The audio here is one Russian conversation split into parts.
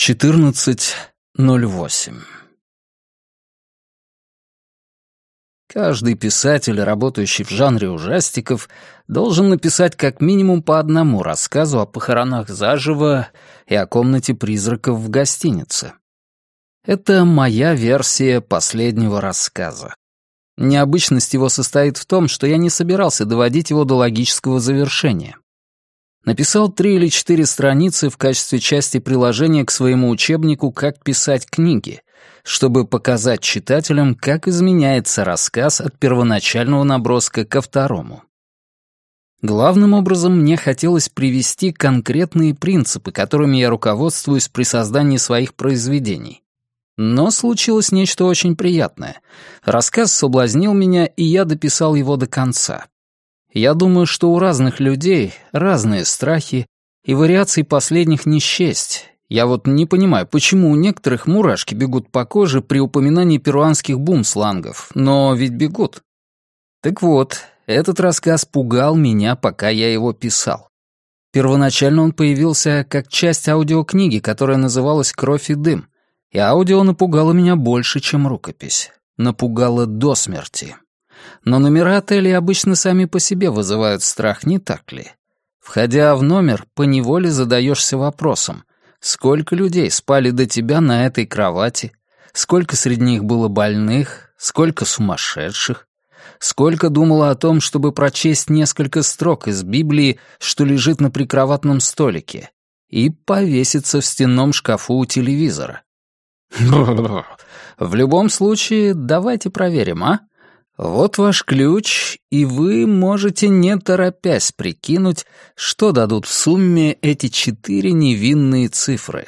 14.08 Каждый писатель, работающий в жанре ужастиков, должен написать как минимум по одному рассказу о похоронах заживо и о комнате призраков в гостинице. Это моя версия последнего рассказа. Необычность его состоит в том, что я не собирался доводить его до логического завершения. Написал три или четыре страницы в качестве части приложения к своему учебнику «Как писать книги», чтобы показать читателям, как изменяется рассказ от первоначального наброска ко второму. Главным образом мне хотелось привести конкретные принципы, которыми я руководствуюсь при создании своих произведений. Но случилось нечто очень приятное. Рассказ соблазнил меня, и я дописал его до конца. Я думаю, что у разных людей разные страхи, и вариаций последних не счесть. Я вот не понимаю, почему у некоторых мурашки бегут по коже при упоминании перуанских бум-слангов, но ведь бегут. Так вот, этот рассказ пугал меня, пока я его писал. Первоначально он появился как часть аудиокниги, которая называлась «Кровь и дым», и аудио напугало меня больше, чем рукопись. Напугало до смерти. Но номера отелей обычно сами по себе вызывают страх, не так ли? Входя в номер, поневоле задаешься вопросом, сколько людей спали до тебя на этой кровати, сколько среди них было больных, сколько сумасшедших, сколько думала о том, чтобы прочесть несколько строк из Библии, что лежит на прикроватном столике, и повеситься в стенном шкафу у телевизора. В любом случае, давайте проверим, а? Вот ваш ключ, и вы можете, не торопясь, прикинуть, что дадут в сумме эти четыре невинные цифры.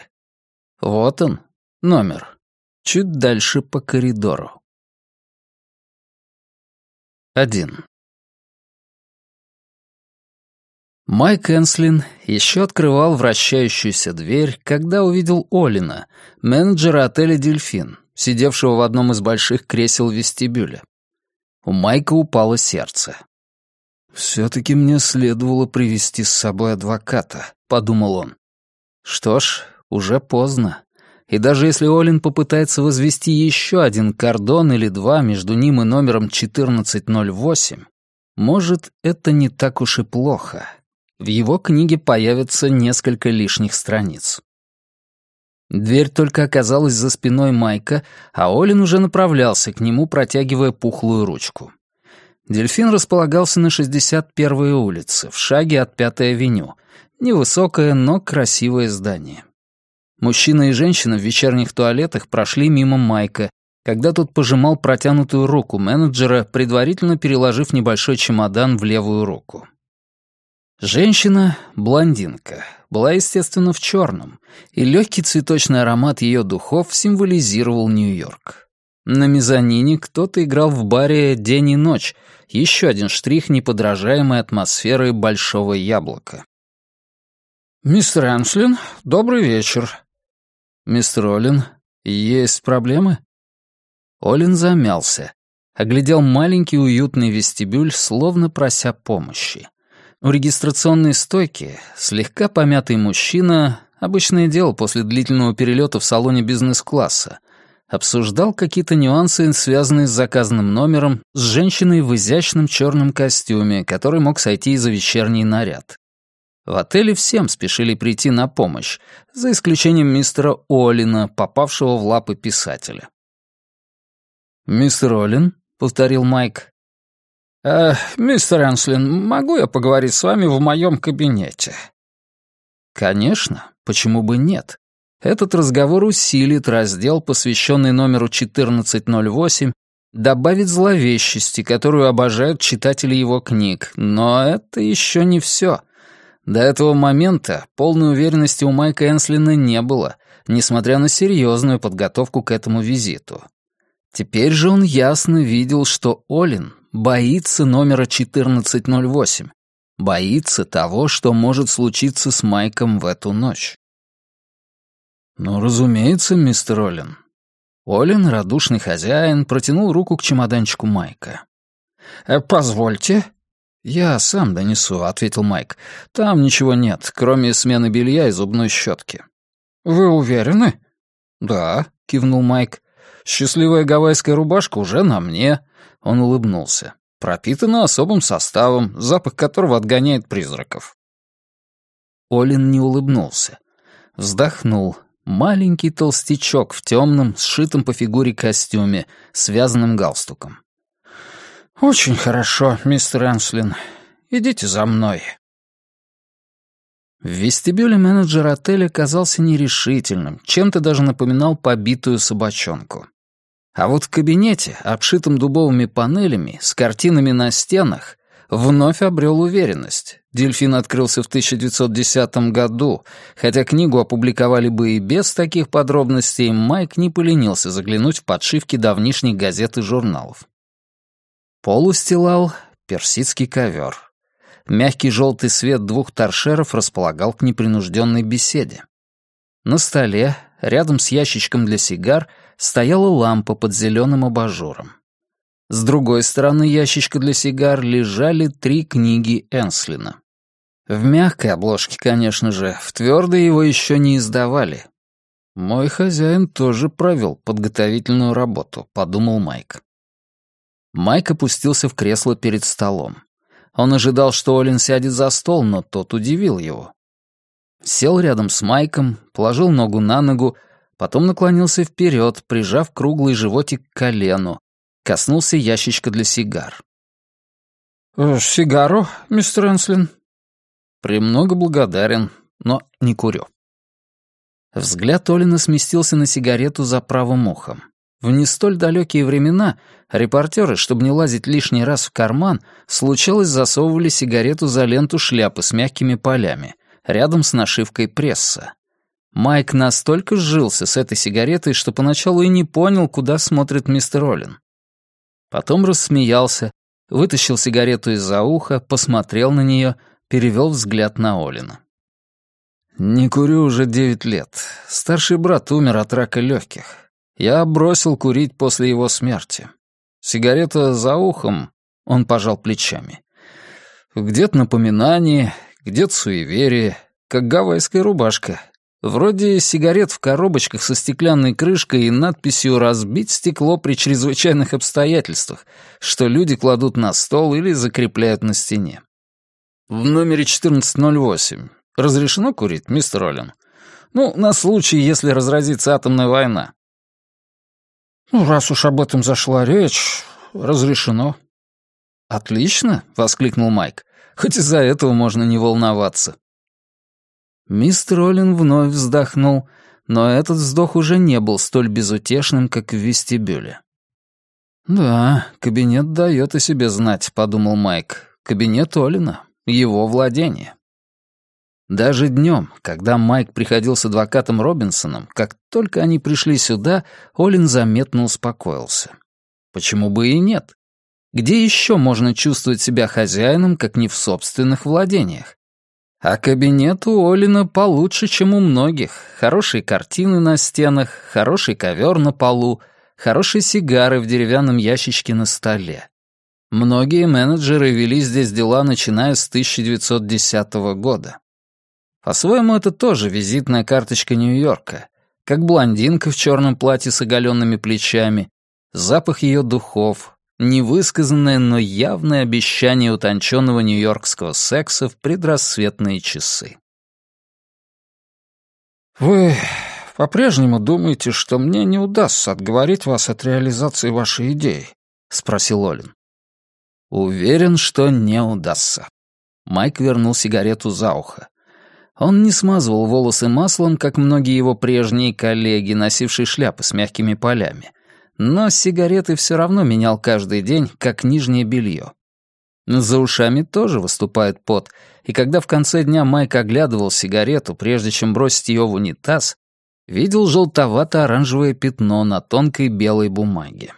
Вот он, номер. Чуть дальше по коридору. Один. Майк Энслин еще открывал вращающуюся дверь, когда увидел Олина, менеджера отеля «Дельфин», сидевшего в одном из больших кресел вестибюля. У Майка упало сердце. «Все-таки мне следовало привести с собой адвоката», — подумал он. «Что ж, уже поздно. И даже если Олин попытается возвести еще один кордон или два между ним и номером 1408, может, это не так уж и плохо». В его книге появится несколько лишних страниц. Дверь только оказалась за спиной Майка, а Олин уже направлялся к нему, протягивая пухлую ручку. Дельфин располагался на 61-й улице, в шаге от 5-й авеню. Невысокое, но красивое здание. Мужчина и женщина в вечерних туалетах прошли мимо Майка, когда тот пожимал протянутую руку менеджера, предварительно переложив небольшой чемодан в левую руку. Женщина, блондинка, была, естественно, в черном, и легкий цветочный аромат ее духов символизировал Нью-Йорк. На мезонине кто-то играл в баре день и ночь, еще один штрих неподражаемой атмосферы большого яблока. «Мистер Энслин, добрый вечер». «Мистер Олин, есть проблемы?» Олин замялся, оглядел маленький уютный вестибюль, словно прося помощи. У регистрационной стойки слегка помятый мужчина, обычное дело после длительного перелета в салоне бизнес-класса, обсуждал какие-то нюансы, связанные с заказанным номером, с женщиной в изящном черном костюме, который мог сойти за вечерний наряд. В отеле всем спешили прийти на помощь, за исключением мистера Олина, попавшего в лапы писателя. «Мистер Олин», — повторил Майк, «Э, «Мистер Энслин, могу я поговорить с вами в моем кабинете?» «Конечно, почему бы нет? Этот разговор усилит раздел, посвященный номеру 1408, добавит зловещести, которую обожают читатели его книг, но это еще не все. До этого момента полной уверенности у Майка Энслина не было, несмотря на серьезную подготовку к этому визиту. Теперь же он ясно видел, что Олин боится номера 1408. Боится того, что может случиться с Майком в эту ночь. «Ну, разумеется, мистер Олин». Олин, радушный хозяин, протянул руку к чемоданчику Майка. «Э, «Позвольте». «Я сам донесу», — ответил Майк. «Там ничего нет, кроме смены белья и зубной щетки». Вы уверены?» «Да», — кивнул Майк. «Счастливая гавайская рубашка уже на мне». Он улыбнулся. «Пропитана особым составом, запах которого отгоняет призраков». Олин не улыбнулся. Вздохнул. Маленький толстячок в темном, сшитом по фигуре костюме, связанном галстуком. «Очень хорошо, мистер Энслин. Идите за мной». В вестибюле менеджер отеля казался нерешительным, чем-то даже напоминал побитую собачонку. А вот в кабинете, обшитом дубовыми панелями, с картинами на стенах, вновь обрел уверенность. Дельфин открылся в 1910 году, хотя книгу опубликовали бы и без таких подробностей, Майк не поленился заглянуть в подшивки давнишних газет и журналов. Пол устилал персидский ковер. Мягкий желтый свет двух торшеров располагал к непринужденной беседе. На столе, рядом с ящичком для сигар, стояла лампа под зеленым абажуром. С другой стороны ящичка для сигар лежали три книги Энслина. В мягкой обложке, конечно же, в твердой его еще не издавали. «Мой хозяин тоже провел подготовительную работу», — подумал Майк. Майк опустился в кресло перед столом. Он ожидал, что Олин сядет за стол, но тот удивил его. Сел рядом с Майком, положил ногу на ногу, потом наклонился вперед, прижав круглый животик к колену, коснулся ящичка для сигар. «Э, «Сигару, мистер Энслин?» «Премного благодарен, но не курю». Взгляд Олина сместился на сигарету за правым ухом. В не столь далекие времена репортеры, чтобы не лазить лишний раз в карман, случалось засовывали сигарету за ленту шляпы с мягкими полями, рядом с нашивкой «Пресса». Майк настолько сжился с этой сигаретой, что поначалу и не понял, куда смотрит мистер Оллин. Потом рассмеялся, вытащил сигарету из-за уха, посмотрел на нее, перевел взгляд на Олина. «Не курю уже девять лет. Старший брат умер от рака легких. Я бросил курить после его смерти. Сигарета за ухом, он пожал плечами. Где-то напоминание, где-то суеверие, как гавайская рубашка. Вроде сигарет в коробочках со стеклянной крышкой и надписью «Разбить стекло при чрезвычайных обстоятельствах», что люди кладут на стол или закрепляют на стене. В номере 1408 разрешено курить, мистер Оллен? Ну, на случай, если разразится атомная война. «Ну, раз уж об этом зашла речь, разрешено». «Отлично!» — воскликнул Майк. «Хоть из-за этого можно не волноваться». Мистер Оллин вновь вздохнул, но этот вздох уже не был столь безутешным, как в вестибюле. «Да, кабинет дает о себе знать», — подумал Майк. «Кабинет Олина, его владение». Даже днем, когда Майк приходил с адвокатом Робинсоном, как только они пришли сюда, Олин заметно успокоился. Почему бы и нет? Где еще можно чувствовать себя хозяином, как не в собственных владениях? А кабинет у Олина получше, чем у многих. Хорошие картины на стенах, хороший ковер на полу, хорошие сигары в деревянном ящичке на столе. Многие менеджеры вели здесь дела, начиная с 1910 года. По-своему, это тоже визитная карточка Нью-Йорка. Как блондинка в черном платье с оголенными плечами, запах ее духов, невысказанное, но явное обещание утонченного нью-йоркского секса в предрассветные часы. «Вы по-прежнему думаете, что мне не удастся отговорить вас от реализации вашей идеи?» — спросил Олин. «Уверен, что не удастся». Майк вернул сигарету за ухо. Он не смазывал волосы маслом, как многие его прежние коллеги, носившие шляпы с мягкими полями. Но сигареты все равно менял каждый день, как нижнее белье. За ушами тоже выступает пот, и когда в конце дня Майк оглядывал сигарету, прежде чем бросить ее в унитаз, видел желтовато-оранжевое пятно на тонкой белой бумаге.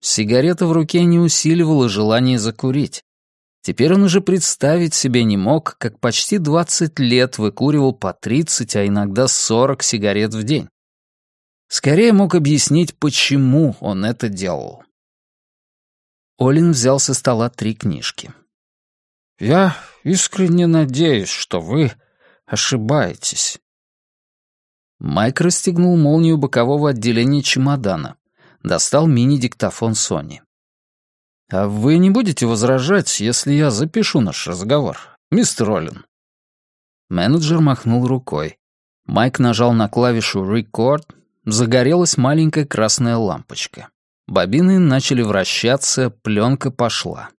Сигарета в руке не усиливала желание закурить. Теперь он уже представить себе не мог, как почти 20 лет выкуривал по 30, а иногда 40 сигарет в день. Скорее мог объяснить, почему он это делал. Олин взял со стола три книжки. «Я искренне надеюсь, что вы ошибаетесь». Майк расстегнул молнию бокового отделения чемодана. Достал мини-диктофон Сони. «А вы не будете возражать, если я запишу наш разговор, мистер Роллин?» Менеджер махнул рукой. Майк нажал на клавишу «Record», загорелась маленькая красная лампочка. Бобины начали вращаться, пленка пошла.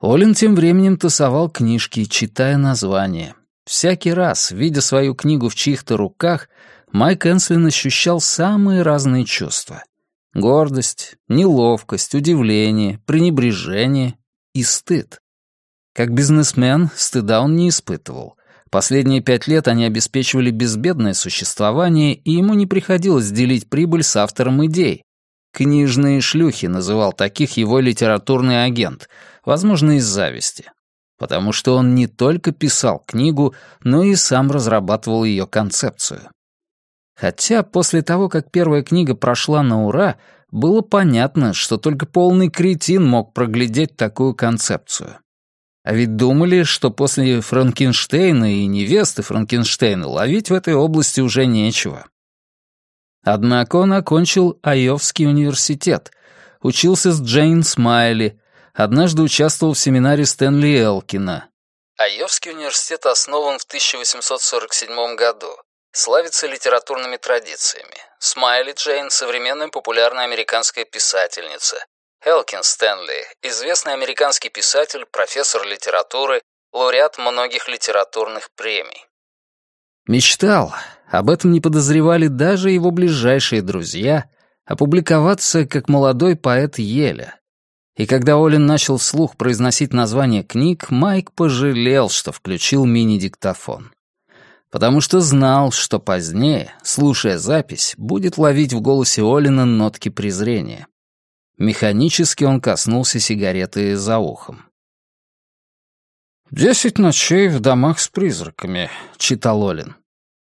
Олин тем временем тасовал книжки, читая названия. Всякий раз, видя свою книгу в чьих-то руках, Майк Энслин ощущал самые разные чувства. Гордость, неловкость, удивление, пренебрежение и стыд. Как бизнесмен, стыда он не испытывал. Последние пять лет они обеспечивали безбедное существование, и ему не приходилось делить прибыль с автором идей. «Книжные шлюхи» называл таких его литературный агент, возможно, из зависти. Потому что он не только писал книгу, но и сам разрабатывал ее концепцию. Хотя после того, как первая книга прошла на ура, было понятно, что только полный кретин мог проглядеть такую концепцию. А ведь думали, что после Франкенштейна и невесты Франкенштейна ловить в этой области уже нечего. Однако он окончил Айовский университет, учился с Джейн Смайли, однажды участвовал в семинаре Стэнли Элкина. Айовский университет основан в 1847 году. Славится литературными традициями. Смайли Джейн — современная популярная американская писательница, Элкин Стэнли, известный американский писатель, профессор литературы, лауреат многих литературных премий. Мечтал, об этом не подозревали даже его ближайшие друзья, опубликоваться как молодой поэт Еля. И когда Олин начал вслух произносить название книг, Майк пожалел, что включил мини-диктофон. Потому что знал, что позднее, слушая запись, будет ловить в голосе Олина нотки презрения. Механически он коснулся сигареты за ухом. «Десять ночей в домах с призраками», — читал Олин.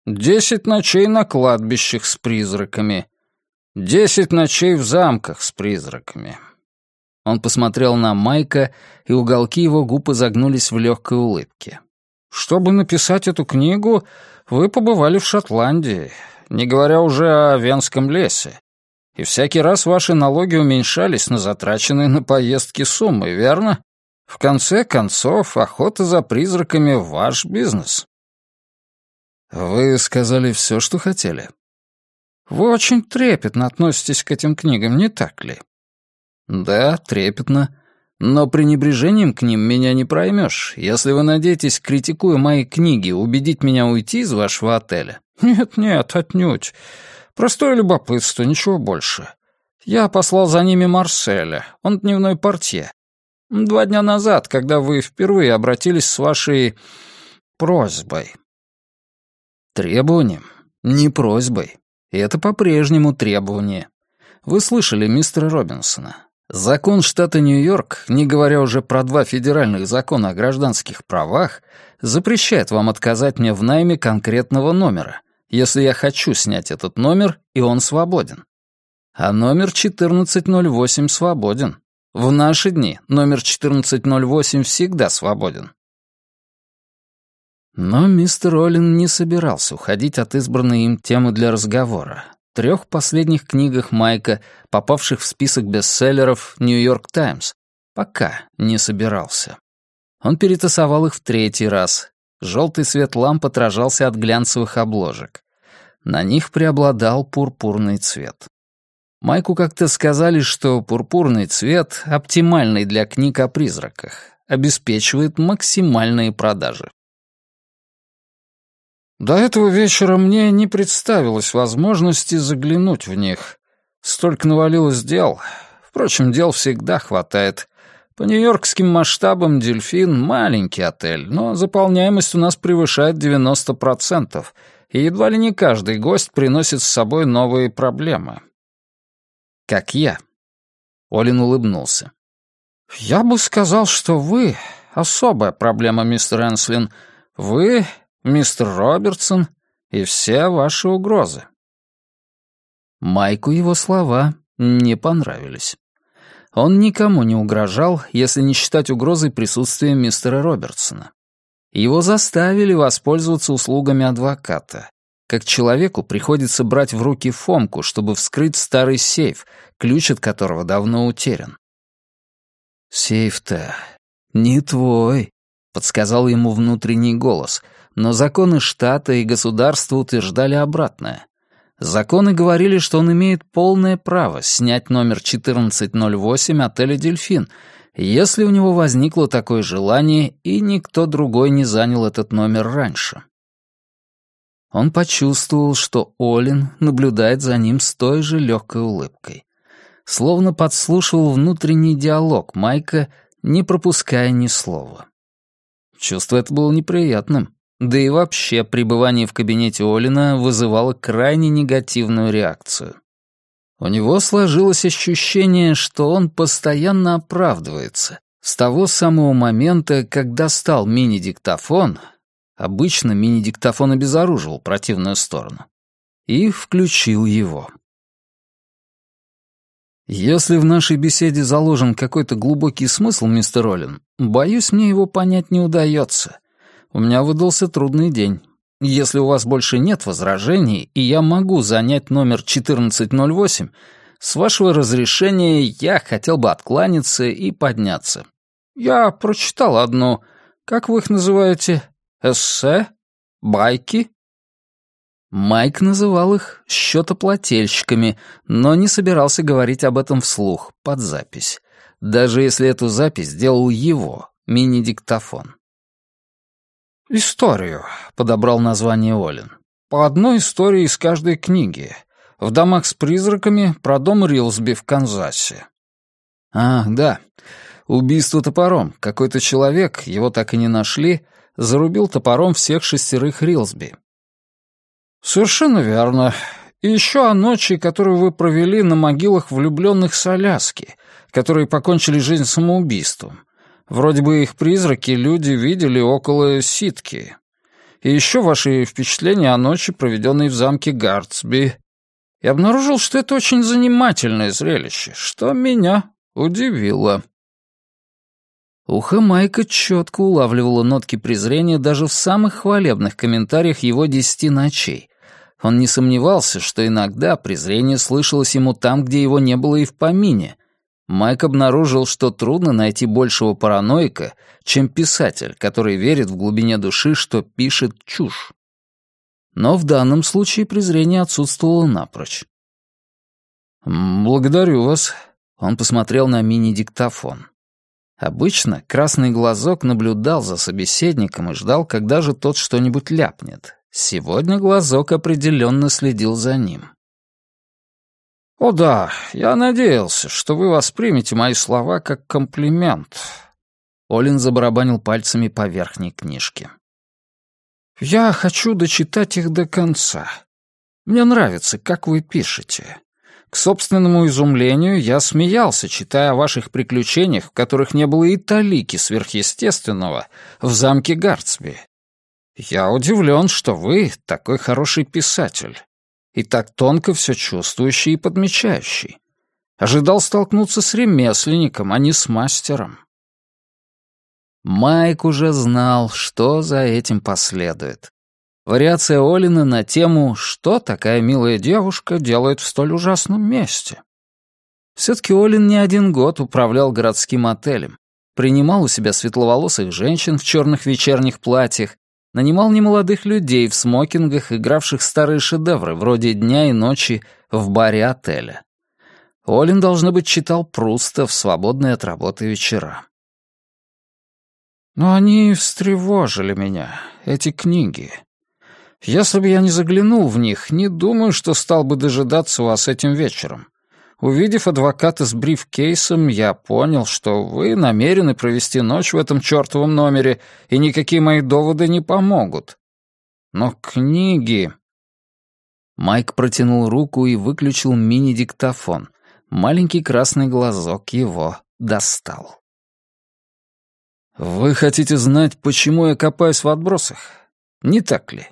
«Десять ночей на кладбищах с призраками. Десять ночей в замках с призраками». Он посмотрел на Майка, и уголки его губ изогнулись в легкой улыбке. «Чтобы написать эту книгу, вы побывали в Шотландии, не говоря уже о Венском лесе и всякий раз ваши налоги уменьшались на затраченные на поездки суммы, верно? В конце концов, охота за призраками — ваш бизнес. Вы сказали все, что хотели. Вы очень трепетно относитесь к этим книгам, не так ли? Да, трепетно. Но пренебрежением к ним меня не проймешь. Если вы надеетесь, критикуя мои книги, убедить меня уйти из вашего отеля. Нет-нет, отнюдь. Простое любопытство, ничего больше. Я послал за ними Марселя, он дневной портье. Два дня назад, когда вы впервые обратились с вашей просьбой. Требованием, не просьбой. И это по-прежнему требование. Вы слышали мистера Робинсона. Закон штата Нью-Йорк, не говоря уже про два федеральных закона о гражданских правах, запрещает вам отказать мне в найме конкретного номера — если я хочу снять этот номер, и он свободен. А номер 1408 свободен. В наши дни номер 1408 всегда свободен. Но мистер Оллин не собирался уходить от избранной им темы для разговора. Трех последних книгах Майка, попавших в список бестселлеров «Нью-Йорк Таймс», пока не собирался. Он перетасовал их в третий раз, Желтый свет ламп отражался от глянцевых обложек. На них преобладал пурпурный цвет. Майку как-то сказали, что пурпурный цвет, оптимальный для книг о призраках, обеспечивает максимальные продажи. До этого вечера мне не представилось возможности заглянуть в них. Столько навалилось дел. Впрочем, дел всегда хватает. По нью-йоркским масштабам «Дельфин» — маленький отель, но заполняемость у нас превышает 90%, и едва ли не каждый гость приносит с собой новые проблемы. Как я. Олин улыбнулся. «Я бы сказал, что вы — особая проблема, мистер Энслин. Вы, мистер Робертсон и все ваши угрозы». Майку его слова не понравились. Он никому не угрожал, если не считать угрозой присутствия мистера Робертсона. Его заставили воспользоваться услугами адвоката. как человеку приходится брать в руки Фомку, чтобы вскрыть старый сейф, ключ от которого давно утерян. «Сейф-то не твой», — подсказал ему внутренний голос, но законы штата и государства утверждали обратное. Законы говорили, что он имеет полное право снять номер 1408 отеля «Дельфин», если у него возникло такое желание, и никто другой не занял этот номер раньше. Он почувствовал, что Олин наблюдает за ним с той же легкой улыбкой. Словно подслушивал внутренний диалог Майка, не пропуская ни слова. Чувство это было неприятным. Да и вообще, пребывание в кабинете Олина вызывало крайне негативную реакцию. У него сложилось ощущение, что он постоянно оправдывается. С того самого момента, когда стал мини-диктофон, обычно мини-диктофон обезоруживал противную сторону, и включил его. Если в нашей беседе заложен какой-то глубокий смысл, мистер Роллин, боюсь, мне его понять не удается. У меня выдался трудный день. Если у вас больше нет возражений, и я могу занять номер 1408, с вашего разрешения я хотел бы откланяться и подняться. Я прочитал одну, как вы их называете, эссе? Байки? Майк называл их счетоплательщиками, но не собирался говорить об этом вслух, под запись, даже если эту запись делал его, мини-диктофон. «Историю», — подобрал название Олин. «По одной истории из каждой книги. В «Домах с призраками» про дом Рилсби в Канзасе». «А, да. Убийство топором. Какой-то человек, его так и не нашли, зарубил топором всех шестерых Рилсби. «Совершенно верно. И еще о ночи, которую вы провели на могилах влюбленных с Аляски, которые покончили жизнь самоубийством. Вроде бы их призраки люди видели около ситки. И еще ваши впечатления о ночи, проведенной в замке Гартсби. Я обнаружил, что это очень занимательное зрелище, что меня удивило». Ухо Майка четко улавливало нотки презрения даже в самых хвалебных комментариях его «Десяти ночей». Он не сомневался, что иногда презрение слышалось ему там, где его не было и в помине. Майк обнаружил, что трудно найти большего параноика, чем писатель, который верит в глубине души, что пишет чушь. Но в данном случае презрение отсутствовало напрочь. «Благодарю вас», — он посмотрел на мини-диктофон. Обычно красный глазок наблюдал за собеседником и ждал, когда же тот что-нибудь ляпнет. Сегодня глазок определенно следил за ним. «О да, я надеялся, что вы воспримете мои слова как комплимент». Олин забарабанил пальцами по верхней книжке. «Я хочу дочитать их до конца. Мне нравится, как вы пишете. К собственному изумлению я смеялся, читая о ваших приключениях, в которых не было и талики сверхъестественного, в замке Гартсби. Я удивлен, что вы такой хороший писатель и так тонко все чувствующий и подмечающий. Ожидал столкнуться с ремесленником, а не с мастером. Майк уже знал, что за этим последует. Вариация Олина на тему «Что такая милая девушка делает в столь ужасном месте?». Все-таки Олин не один год управлял городским отелем, принимал у себя светловолосых женщин в черных вечерних платьях, нанимал немолодых людей в смокингах, игравших старые шедевры вроде «Дня и ночи» в баре отеля. Олин, должно быть, читал Пруста в свободные от работы вечера. Но они встревожили меня, эти книги. Если бы я не заглянул в них, не думаю, что стал бы дожидаться вас этим вечером. Увидев адвоката с брифкейсом, я понял, что вы намерены провести ночь в этом чертовом номере, и никакие мои доводы не помогут. Но книги... Майк протянул руку и выключил мини-диктофон. Маленький красный глазок его достал. «Вы хотите знать, почему я копаюсь в отбросах? Не так ли?»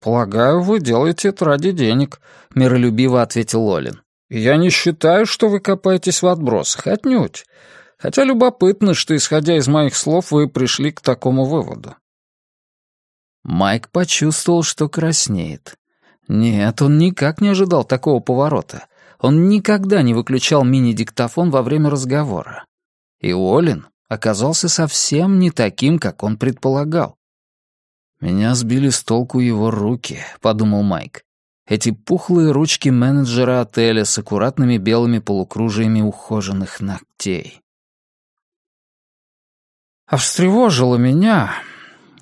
«Полагаю, вы делаете это ради денег», — миролюбиво ответил Олин. «Я не считаю, что вы копаетесь в отбросах, отнюдь. Хотя любопытно, что, исходя из моих слов, вы пришли к такому выводу». Майк почувствовал, что краснеет. Нет, он никак не ожидал такого поворота. Он никогда не выключал мини-диктофон во время разговора. И Олин оказался совсем не таким, как он предполагал. «Меня сбили с толку его руки», — подумал Майк. Эти пухлые ручки менеджера отеля с аккуратными белыми полукружиями ухоженных ногтей. А встревожило меня,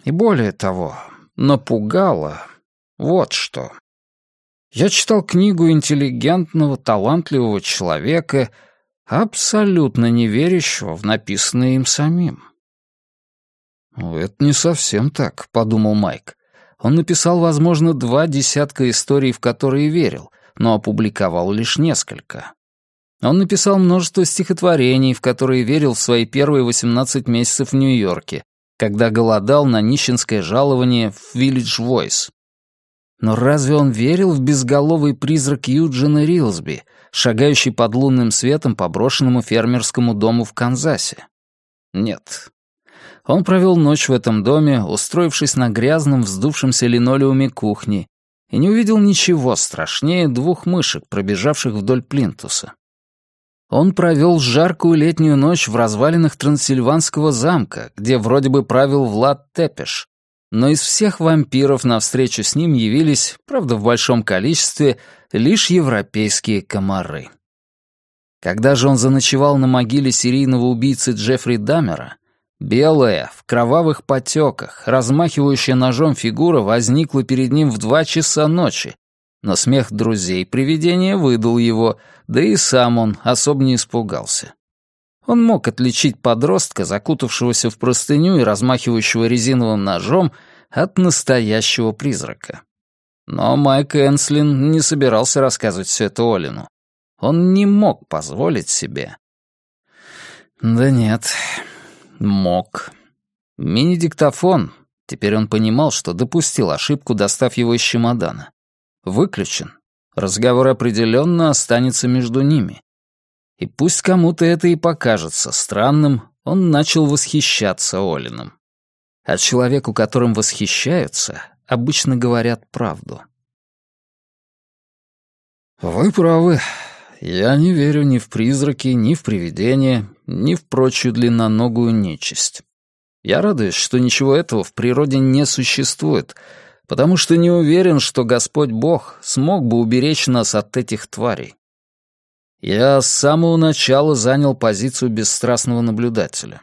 и более того, напугало вот что. Я читал книгу интеллигентного, талантливого человека, абсолютно не верящего в написанное им самим. «Ну, «Это не совсем так», — подумал Майк. Он написал, возможно, два десятка историй, в которые верил, но опубликовал лишь несколько. Он написал множество стихотворений, в которые верил в свои первые 18 месяцев в Нью-Йорке, когда голодал на нищенское жалование в Village Voice. Но разве он верил в безголовый призрак Юджина Рилсби, шагающий под лунным светом по брошенному фермерскому дому в Канзасе? Нет. Он провел ночь в этом доме, устроившись на грязном, вздувшемся линолеуме кухни, и не увидел ничего страшнее двух мышек, пробежавших вдоль плинтуса. Он провел жаркую летнюю ночь в развалинах Трансильванского замка, где вроде бы правил Влад Тепеш. Но из всех вампиров навстречу с ним явились, правда в большом количестве, лишь европейские комары. Когда же он заночевал на могиле серийного убийцы Джеффри Даммера, белая, в кровавых потеках, размахивающая ножом фигура возникла перед ним в два часа ночи, но смех друзей привидения выдал его, да и сам он особо не испугался. Он мог отличить подростка, закутавшегося в простыню и размахивающего резиновым ножом, от настоящего призрака. Но Майк Энслин не собирался рассказывать все это Олину. Он не мог позволить себе. Да нет, мог. Мини-диктофон, теперь он понимал, что допустил ошибку, достав его из чемодана выключен. Разговор определенно останется между ними. И пусть кому-то это и покажется странным, он начал восхищаться Олином. А человеку, которым восхищаются, обычно говорят правду. «Вы правы. Я не верю ни в призраки, ни в привидения, ни в прочую длинноногую нечисть. Я радуюсь, что ничего этого в природе не существует, потому что не уверен, что Господь Бог смог бы уберечь нас от этих тварей. Я с самого начала занял позицию бесстрастного наблюдателя.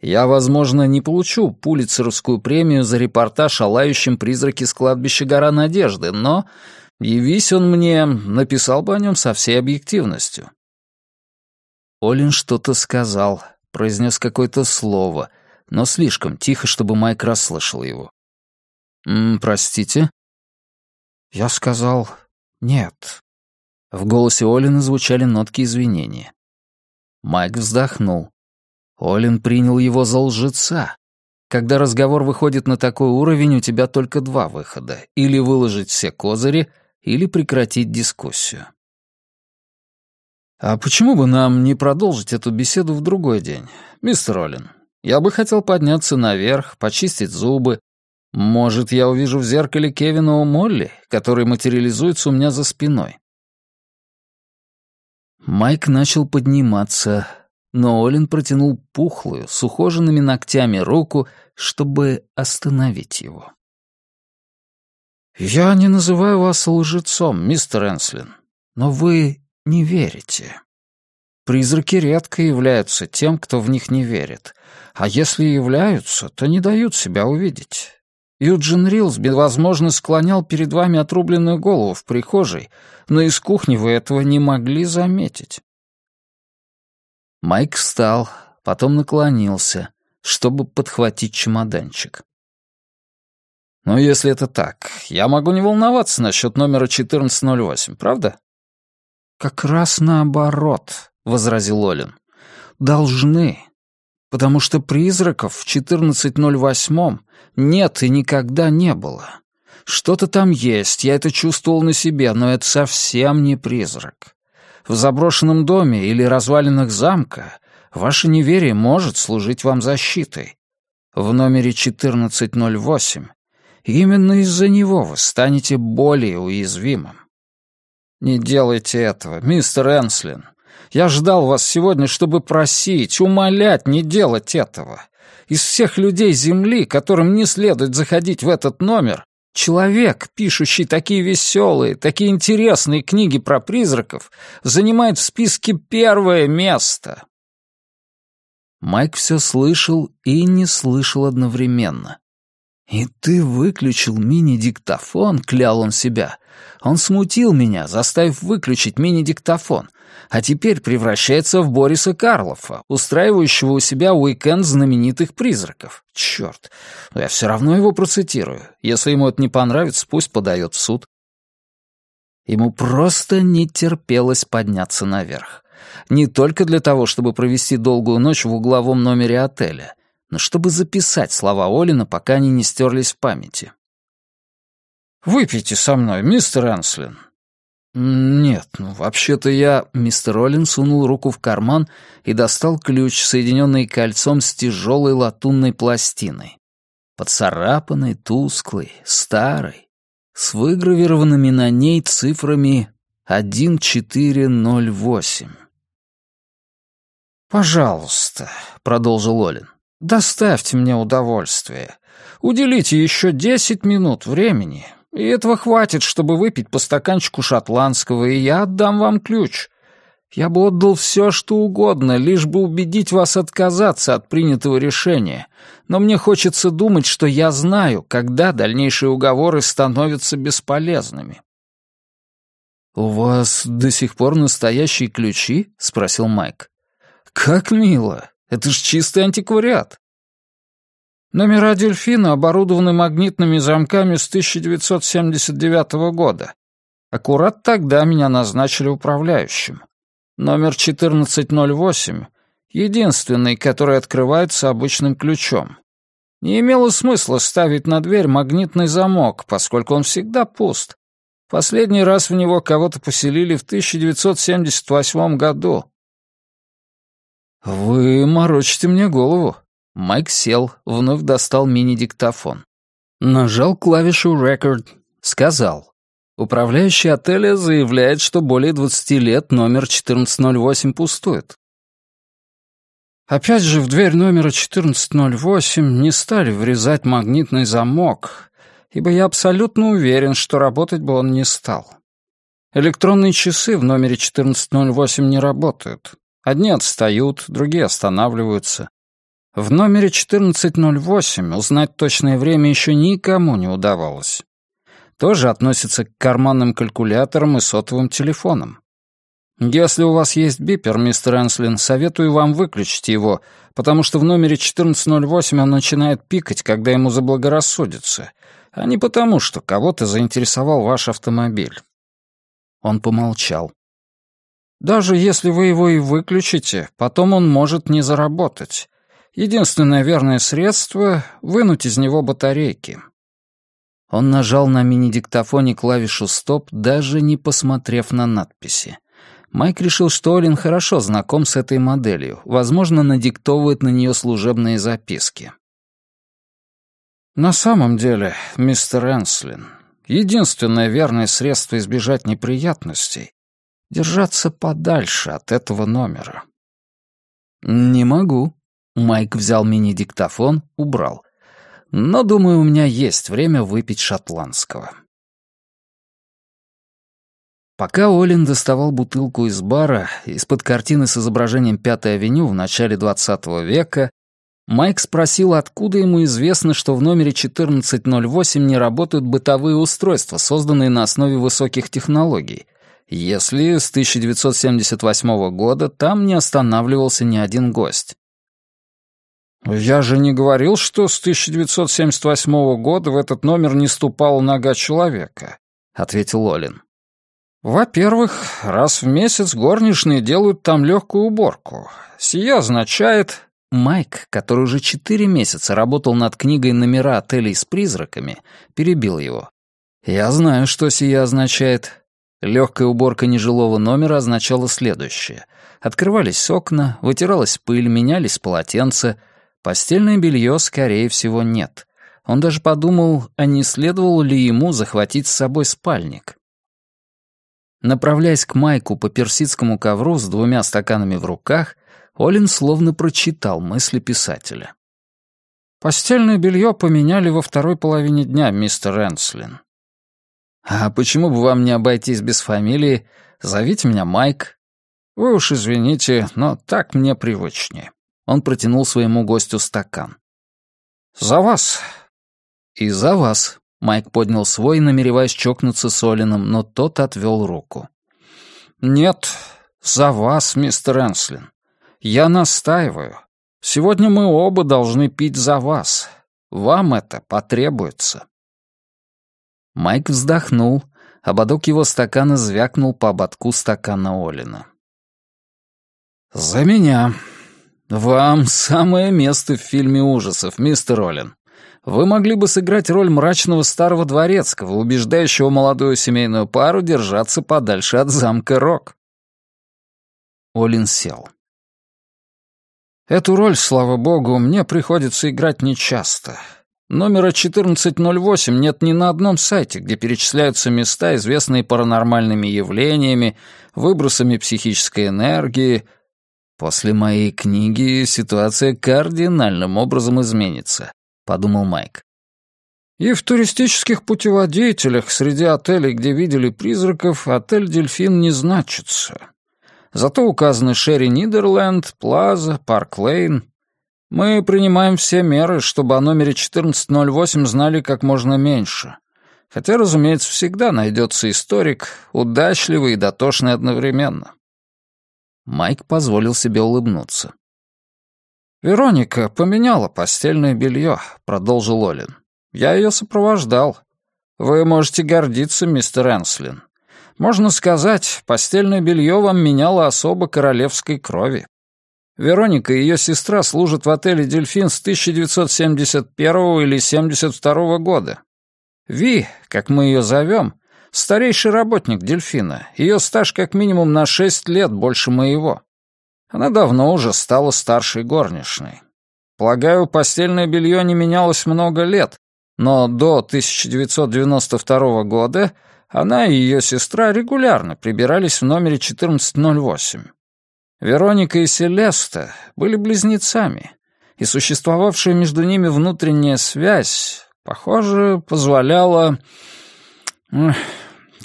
Я, возможно, не получу пулицеровскую премию за репортаж о лающем призраке с кладбища Гора Надежды, но, явись он мне, написал бы о нем со всей объективностью. Олин что-то сказал, произнес какое-то слово, но слишком тихо, чтобы Майк расслышал его. М «Простите?» Я сказал «нет». В голосе Олина звучали нотки извинения. Майк вздохнул. Олин принял его за лжеца. Когда разговор выходит на такой уровень, у тебя только два выхода. Или выложить все козыри, или прекратить дискуссию. «А почему бы нам не продолжить эту беседу в другой день, мистер Олин? Я бы хотел подняться наверх, почистить зубы, может, я увижу в зеркале Кевина у Молли, который материализуется у меня за спиной. Майк начал подниматься, но Олин протянул пухлую, с ухоженными ногтями руку, чтобы остановить его. «Я не называю вас лжецом, мистер Энслин, но вы не верите. Призраки редко являются тем, кто в них не верит, а если являются, то не дают себя увидеть. Юджин Рилсби, возможно, склонял перед вами отрубленную голову в прихожей, но из кухни вы этого не могли заметить. Майк встал, потом наклонился, чтобы подхватить чемоданчик. «Ну, если это так, я могу не волноваться насчет номера 1408, правда?» «Как раз наоборот», — возразил Олин. «Должны потому что призраков в 14.08 нет и никогда не было. Что-то там есть, я это чувствовал на себе, но это совсем не призрак. В заброшенном доме или развалинах замка ваше неверие может служить вам защитой. В номере 1408 Именно из-за него вы станете более уязвимым. Не делайте этого, мистер Энслин. Я ждал вас сегодня, чтобы просить, умолять не делать этого. Из всех людей Земли, которым не следует заходить в этот номер, человек, пишущий такие веселые, такие интересные книги про призраков, занимает в списке первое место. Майк все слышал и не слышал одновременно. «И ты выключил мини-диктофон», — клял он себя. «Он смутил меня, заставив выключить мини-диктофон, а теперь превращается в Бориса Карлофа, устраивающего у себя уикенд знаменитых призраков. Черт, я все равно его процитирую. Если ему это не понравится, пусть подает в суд». Ему просто не терпелось подняться наверх. Не только для того, чтобы провести долгую ночь в угловом номере отеля, но чтобы записать слова Олина, пока они не стерлись в памяти. «Выпейте со мной, мистер Энслин». «Нет, ну, вообще-то я...» Мистер Олин сунул руку в карман и достал ключ, соединенный кольцом с тяжелой латунной пластиной. Поцарапанной, тусклой, старой, с выгравированными на ней цифрами 1408. «Пожалуйста», — продолжил Олин, — «доставьте мне удовольствие. Уделите еще десять минут времени, и этого хватит, чтобы выпить по стаканчику шотландского, и я отдам вам ключ. Я бы отдал все, что угодно, лишь бы убедить вас отказаться от принятого решения, но мне хочется думать, что я знаю, когда дальнейшие уговоры становятся бесполезными». «У вас до сих пор настоящие ключи?» — спросил Майк. «Как мило! Это ж чистый антиквариат!» Номера «Дельфина» оборудованы магнитными замками с 1979 года. Аккурат тогда меня назначили управляющим. Номер 1408 — единственный, который открывается обычным ключом. Не имело смысла ставить на дверь магнитный замок, поскольку он всегда пуст. Последний раз в него кого-то поселили в 1978 году. «Вы морочите мне голову». Майк сел, вновь достал мини-диктофон. Нажал клавишу «Record», сказал. Управляющий отеля заявляет, что более 20 лет номер 1408 пустует. Опять же, в дверь номера 1408 не стали врезать магнитный замок, ибо я абсолютно уверен, что работать бы он не стал. Электронные часы в номере 1408 не работают. Одни отстают, другие останавливаются. В номере 1408 узнать точное время еще никому не удавалось. Тоже относится к карманным калькуляторам и сотовым телефонам. Если у вас есть бипер, мистер Энслин, советую вам выключить его, потому что в номере 1408 он начинает пикать, когда ему заблагорассудится, а не потому, что кого-то заинтересовал ваш автомобиль. Он помолчал. Даже если вы его и выключите, потом он может не заработать. Единственное верное средство — вынуть из него батарейки. Он нажал на мини-диктофоне клавишу «Стоп», даже не посмотрев на надписи. Майк решил, что Олин хорошо знаком с этой моделью, возможно, надиктовывает на нее служебные записки. «На самом деле, мистер Энслин, единственное верное средство избежать неприятностей держаться подальше от этого номера. «Не могу». Майк взял мини-диктофон, убрал. «Но, думаю, у меня есть время выпить шотландского». Пока Олин доставал бутылку из бара из-под картины с изображением Пятой авеню в начале XX века, Майк спросил, откуда ему известно, что в номере 1408 не работают бытовые устройства, созданные на основе высоких технологий — если с 1978 года там не останавливался ни один гость. «Я же не говорил, что с 1978 года в этот номер не ступала нога человека», — ответил Олин. «Во-первых, раз в месяц горничные делают там легкую уборку. Сия означает...» Майк, который уже четыре месяца работал над книгой «Номера отелей с призраками», перебил его. «Я знаю, что сия означает. Легкая уборка нежилого номера означала следующее. Открывались окна, вытиралась пыль, менялись полотенца. Постельное белье, скорее всего, нет. Он даже подумал, а не следовало ли ему захватить с собой спальник. Направляясь к Майку по персидскому ковру с двумя стаканами в руках, Олин словно прочитал мысли писателя. «Постельное белье поменяли во второй половине дня, мистер Энслин». «А почему бы вам не обойтись без фамилии? Зовите меня Майк». «Вы уж извините, но так мне привычнее». Он протянул своему гостю стакан. «За вас!» «И за вас!» Майк поднял свой, намереваясь чокнуться с Олином, но тот отвел руку. «Нет, за вас, мистер Энслин. Я настаиваю. Сегодня мы оба должны пить за вас. Вам это потребуется». Майк вздохнул, ободок его стакана звякнул по ободку стакана Олина. «За меня. Вам самое место в фильме ужасов, мистер Олин. Вы могли бы сыграть роль мрачного старого дворецкого, убеждающего молодую семейную пару держаться подальше от замка Рок. Олин сел. Эту роль, слава богу, мне приходится играть нечасто. Номера 1408 нет ни на одном сайте, где перечисляются места, известные паранормальными явлениями, выбросами психической энергии. После моей книги ситуация кардинальным образом изменится подумал Майк. И в туристических путеводителях среди отелей, где видели призраков, отель «Дельфин» не значится. Зато указаны Шерри Нидерленд, Плаза, Парк Лейн. Мы принимаем все меры, чтобы о номере 1408 знали как можно меньше. Хотя, разумеется, всегда найдется историк, удачливый и дотошный одновременно. Майк позволил себе улыбнуться. «Вероника поменяла постельное белье», — продолжил Олин. «Я ее сопровождал. Вы можете гордиться, мистер Энслин. Можно сказать, постельное белье вам меняло особо королевской крови. Вероника и ее сестра служат в отеле «Дельфин» с 1971 или 72 года. Ви, как мы ее зовем, старейший работник «Дельфина». Ее стаж как минимум на 6 лет больше моего. Она давно уже стала старшей горничной. Полагаю, постельное белье не менялось много лет, но до 1992 года она и ее сестра регулярно прибирались в номере 1408. Вероника и Селеста были близнецами, и существовавшая между ними внутренняя связь, похоже, позволяла...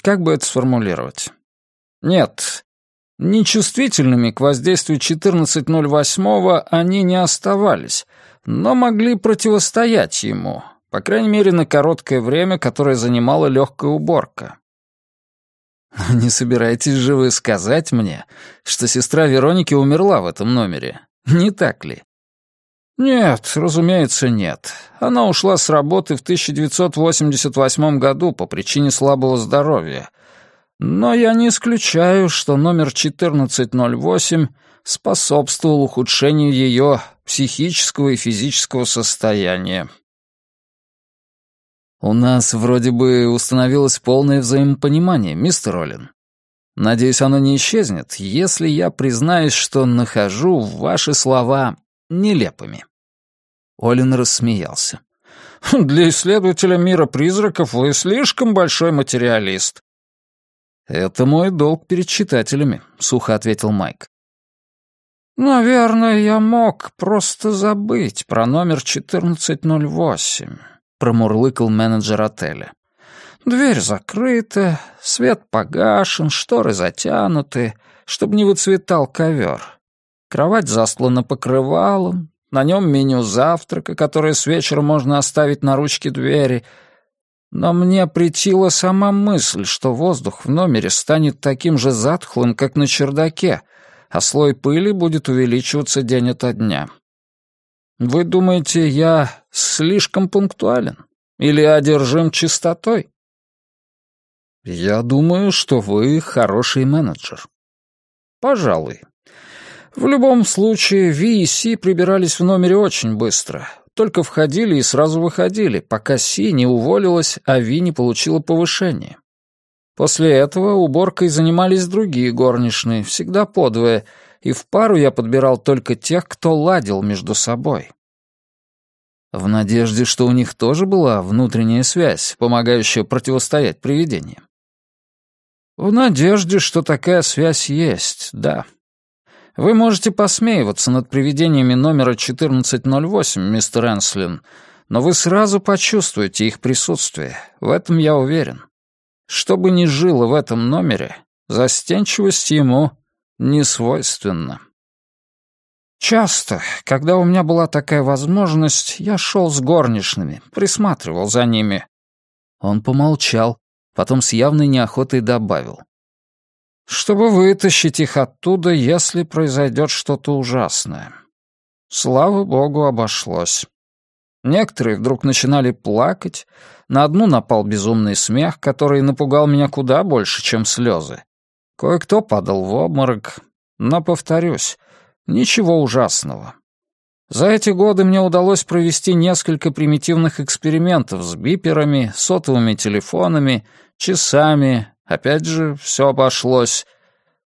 Как бы это сформулировать? Нет, Нечувствительными к воздействию 1408 они не оставались, но могли противостоять ему, по крайней мере, на короткое время, которое занимала легкая уборка. «Не собираетесь же вы сказать мне, что сестра Вероники умерла в этом номере, не так ли?» «Нет, разумеется, нет. Она ушла с работы в 1988 году по причине слабого здоровья, но я не исключаю, что номер 1408 способствовал ухудшению ее психического и физического состояния. «У нас вроде бы установилось полное взаимопонимание, мистер Роллин. Надеюсь, оно не исчезнет, если я признаюсь, что нахожу ваши слова нелепыми». Олин рассмеялся. «Для исследователя мира призраков вы слишком большой материалист. «Это мой долг перед читателями», — сухо ответил Майк. «Наверное, я мог просто забыть про номер 1408», — промурлыкал менеджер отеля. «Дверь закрыта, свет погашен, шторы затянуты, чтобы не выцветал ковер. Кровать застлана покрывалом, на нем меню завтрака, которое с вечера можно оставить на ручке двери — но мне притила сама мысль, что воздух в номере станет таким же затхлым, как на чердаке, а слой пыли будет увеличиваться день ото дня. Вы думаете, я слишком пунктуален? Или одержим чистотой? Я думаю, что вы хороший менеджер. Пожалуй. В любом случае, Ви и Си прибирались в номере очень быстро только входили и сразу выходили, пока Си не уволилась, а Ви не получила повышение. После этого уборкой занимались другие горничные, всегда подвое, и в пару я подбирал только тех, кто ладил между собой. В надежде, что у них тоже была внутренняя связь, помогающая противостоять привидениям. В надежде, что такая связь есть, да. Вы можете посмеиваться над привидениями номера 1408, мистер Энслин, но вы сразу почувствуете их присутствие, в этом я уверен. Что бы ни жило в этом номере, застенчивость ему не свойственна. Часто, когда у меня была такая возможность, я шел с горничными, присматривал за ними. Он помолчал, потом с явной неохотой добавил. Чтобы вытащить их оттуда, если произойдет что-то ужасное. Слава богу, обошлось. Некоторые вдруг начинали плакать, на одну напал безумный смех, который напугал меня куда больше, чем слезы. Кое-кто падал в обморок, но, повторюсь, ничего ужасного. За эти годы мне удалось провести несколько примитивных экспериментов с биперами, сотовыми телефонами, часами. Опять же, все обошлось.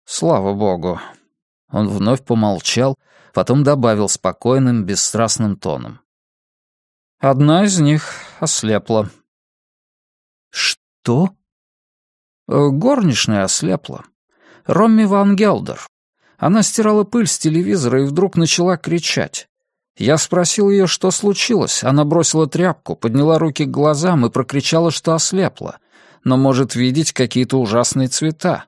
Слава богу. Он вновь помолчал, потом добавил спокойным, бесстрастным тоном. Одна из них ослепла. «Что?» э, «Горничная ослепла. Ромми Ван Гелдер. Она стирала пыль с телевизора и вдруг начала кричать. Я спросил ее, что случилось. Она бросила тряпку, подняла руки к глазам и прокричала, что ослепла, но может видеть какие-то ужасные цвета.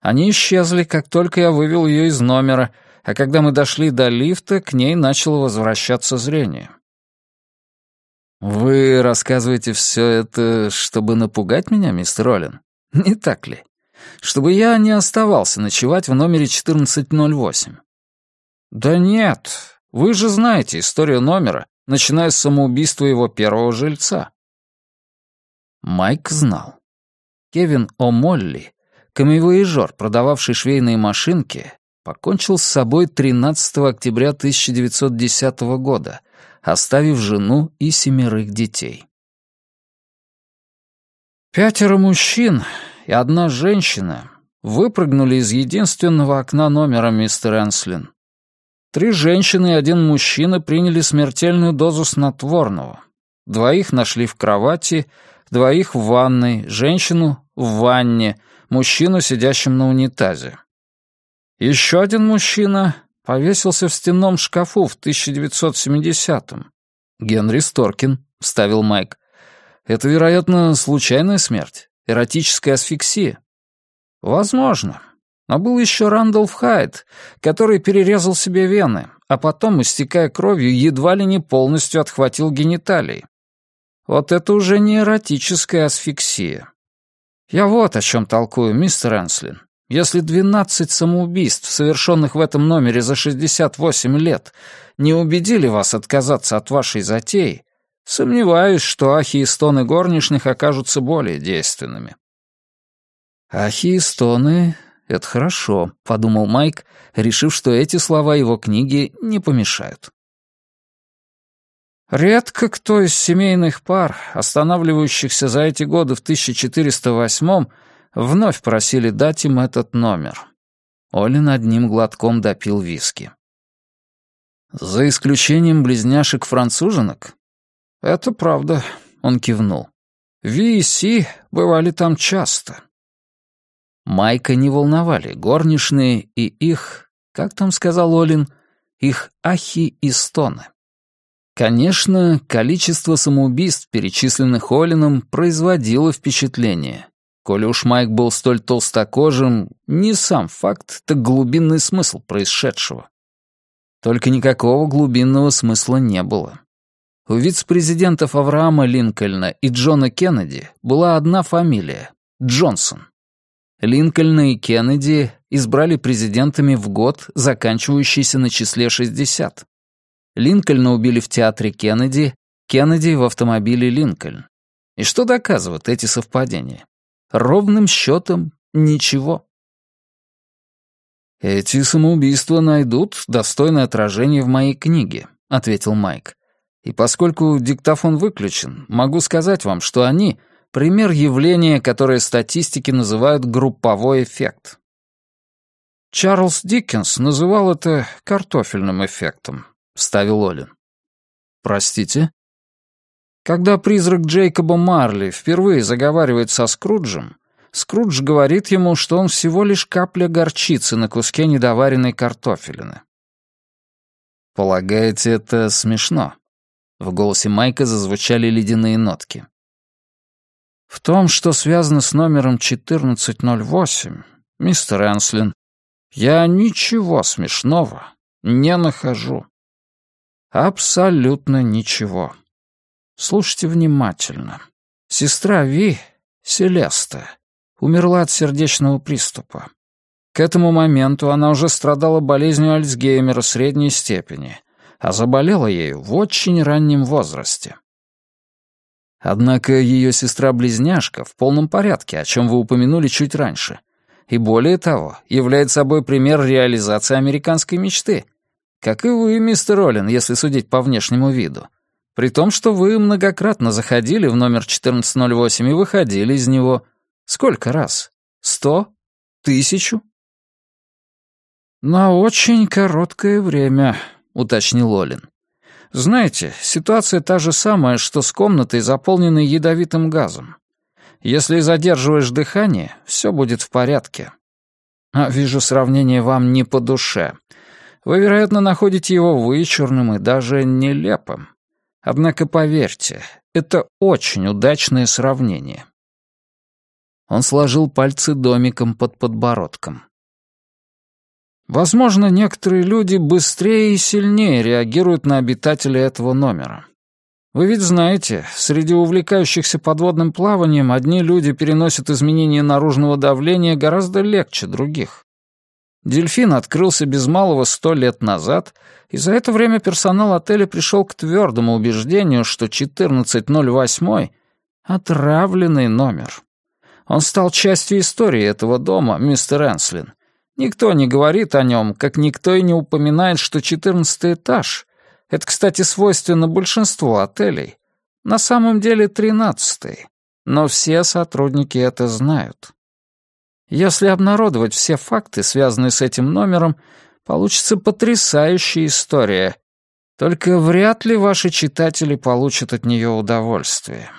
Они исчезли, как только я вывел ее из номера, а когда мы дошли до лифта, к ней начало возвращаться зрение. «Вы рассказываете все это, чтобы напугать меня, мистер Роллин? Не так ли? Чтобы я не оставался ночевать в номере 1408?» «Да нет, вы же знаете историю номера, начиная с самоубийства его первого жильца». Майк знал. Кевин О'Молли, камевояжер, продававший швейные машинки, покончил с собой 13 октября 1910 года — оставив жену и семерых детей. Пятеро мужчин и одна женщина выпрыгнули из единственного окна номера мистер Энслин. Три женщины и один мужчина приняли смертельную дозу снотворного. Двоих нашли в кровати, двоих в ванной, женщину в ванне, мужчину, сидящим на унитазе. Еще один мужчина Повесился в стенном шкафу в 1970-м. Генри Сторкин, — вставил Майк. Это, вероятно, случайная смерть, эротическая асфиксия. Возможно. Но был еще Рандolph Хайд, который перерезал себе вены, а потом, истекая кровью, едва ли не полностью отхватил гениталии. Вот это уже не эротическая асфиксия. Я вот о чем толкую, мистер Энслин. Если 12 самоубийств, совершенных в этом номере за 68 лет, не убедили вас отказаться от вашей затеи, сомневаюсь, что ахи и стоны горничных окажутся более действенными. «Ахи и стоны — это хорошо», — подумал Майк, решив, что эти слова его книги не помешают. Редко кто из семейных пар, останавливающихся за эти годы в 1408 вновь просили дать им этот номер. Олин одним глотком допил виски. «За исключением близняшек-француженок?» «Это правда», — он кивнул. «Ви и Си бывали там часто». Майка не волновали горничные и их, как там сказал Олин, их ахи и стоны. Конечно, количество самоубийств, перечисленных Олином, производило впечатление, Коли уж Майк был столь толстокожим, не сам факт, так глубинный смысл происшедшего. Только никакого глубинного смысла не было. У вице-президентов Авраама Линкольна и Джона Кеннеди была одна фамилия — Джонсон. Линкольна и Кеннеди избрали президентами в год, заканчивающийся на числе 60. Линкольна убили в театре Кеннеди, Кеннеди в автомобиле Линкольн. И что доказывают эти совпадения? Ровным счетом ничего. «Эти самоубийства найдут достойное отражение в моей книге», — ответил Майк. «И поскольку диктофон выключен, могу сказать вам, что они — пример явления, которое статистики называют групповой эффект. Чарльз Диккенс называл это картофельным эффектом», — вставил Олин. Простите? Когда призрак Джейкоба Марли впервые заговаривает со Скруджем, Скрудж говорит ему, что он всего лишь капля горчицы на куске недоваренной картофелины. «Полагаете, это смешно?» В голосе Майка зазвучали ледяные нотки. «В том, что связано с номером 1408, мистер Энслин, я ничего смешного не нахожу. Абсолютно ничего. Слушайте внимательно. Сестра Ви, Селеста, умерла от сердечного приступа. К этому моменту она уже страдала болезнью Альцгеймера средней степени, а заболела ею в очень раннем возрасте. Однако ее сестра-близняшка в полном порядке, о чем вы упомянули чуть раньше. И более того, является собой пример реализации американской мечты. Как и вы, мистер Роллин, если судить по внешнему виду. При том, что вы многократно заходили в номер 1408 и выходили из него. Сколько раз? Сто? Тысячу? «На очень короткое время», — уточнил Олин. «Знаете, ситуация та же самая, что с комнатой, заполненной ядовитым газом. Если задерживаешь дыхание, все будет в порядке. А вижу, сравнение вам не по душе. Вы, вероятно, находите его вычурным и даже нелепым. Однако поверьте, это очень удачное сравнение. Он сложил пальцы домиком под подбородком. Возможно, некоторые люди быстрее и сильнее реагируют на обитателей этого номера. Вы ведь знаете, среди увлекающихся подводным плаванием одни люди переносят изменения наружного давления гораздо легче других. Дельфин открылся без малого сто лет назад, и за это время персонал отеля пришел к твердому убеждению, что 1408 — отравленный номер. Он стал частью истории этого дома, мистер Энслин. Никто не говорит о нем, как никто и не упоминает, что 14 этаж — это, кстати, свойственно большинству отелей. На самом деле 13 но все сотрудники это знают. Если обнародовать все факты, связанные с этим номером, получится потрясающая история. Только вряд ли ваши читатели получат от нее удовольствие.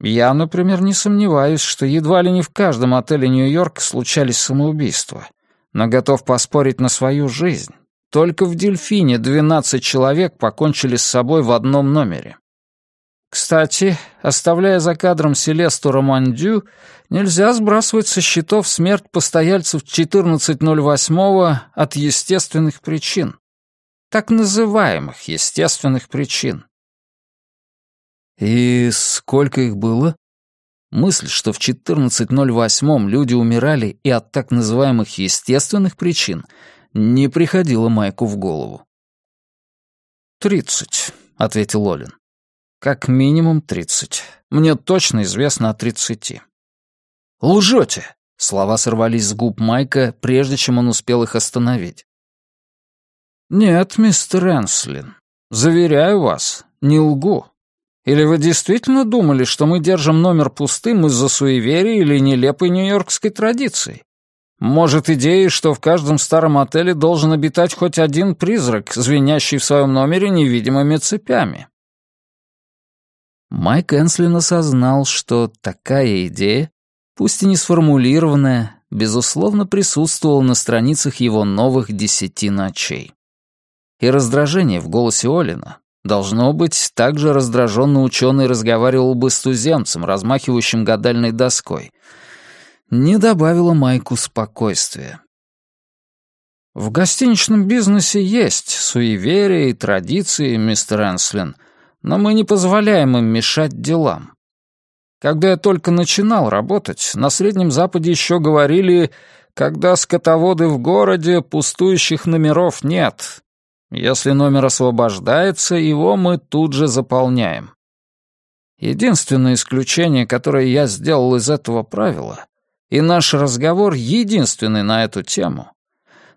Я, например, не сомневаюсь, что едва ли не в каждом отеле Нью-Йорка случались самоубийства, но готов поспорить на свою жизнь. Только в «Дельфине» 12 человек покончили с собой в одном номере. Кстати, оставляя за кадром Селесту Романдю, нельзя сбрасывать со счетов смерть постояльцев 1408 от естественных причин. Так называемых естественных причин. И сколько их было? Мысль, что в 1408 люди умирали и от так называемых естественных причин, не приходила Майку в голову. «Тридцать», — ответил Олин. Как минимум тридцать. Мне точно известно о тридцати. Лжете! Слова сорвались с губ Майка, прежде чем он успел их остановить. «Нет, мистер Энслин, заверяю вас, не лгу. Или вы действительно думали, что мы держим номер пустым из-за суеверия или нелепой нью-йоркской традиции? Может, идеи, что в каждом старом отеле должен обитать хоть один призрак, звенящий в своем номере невидимыми цепями?» Майк Энслин осознал, что такая идея, пусть и не сформулированная, безусловно присутствовала на страницах его новых «Десяти ночей». И раздражение в голосе Олина, должно быть, так же раздраженно ученый разговаривал бы с туземцем, размахивающим гадальной доской, не добавило Майку спокойствия. «В гостиничном бизнесе есть суеверия и традиции, мистер Энслин», но мы не позволяем им мешать делам. Когда я только начинал работать, на Среднем Западе еще говорили, когда скотоводы в городе, пустующих номеров нет. Если номер освобождается, его мы тут же заполняем. Единственное исключение, которое я сделал из этого правила, и наш разговор единственный на эту тему,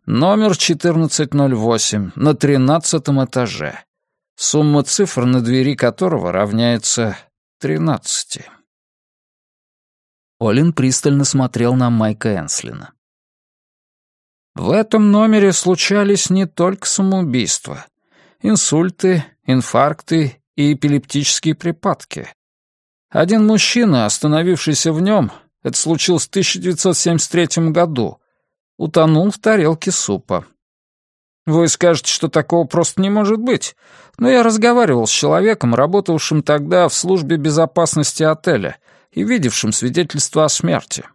номер 1408 на тринадцатом этаже сумма цифр на двери которого равняется тринадцати. Олин пристально смотрел на Майка Энслина. В этом номере случались не только самоубийства. инсульты, инфаркты и эпилептические припадки. Один мужчина, остановившийся в нем, это случилось в 1973 году, утонул в тарелке супа. Вы скажете, что такого просто не может быть, но я разговаривал с человеком, работавшим тогда в службе безопасности отеля и видевшим свидетельство о смерти.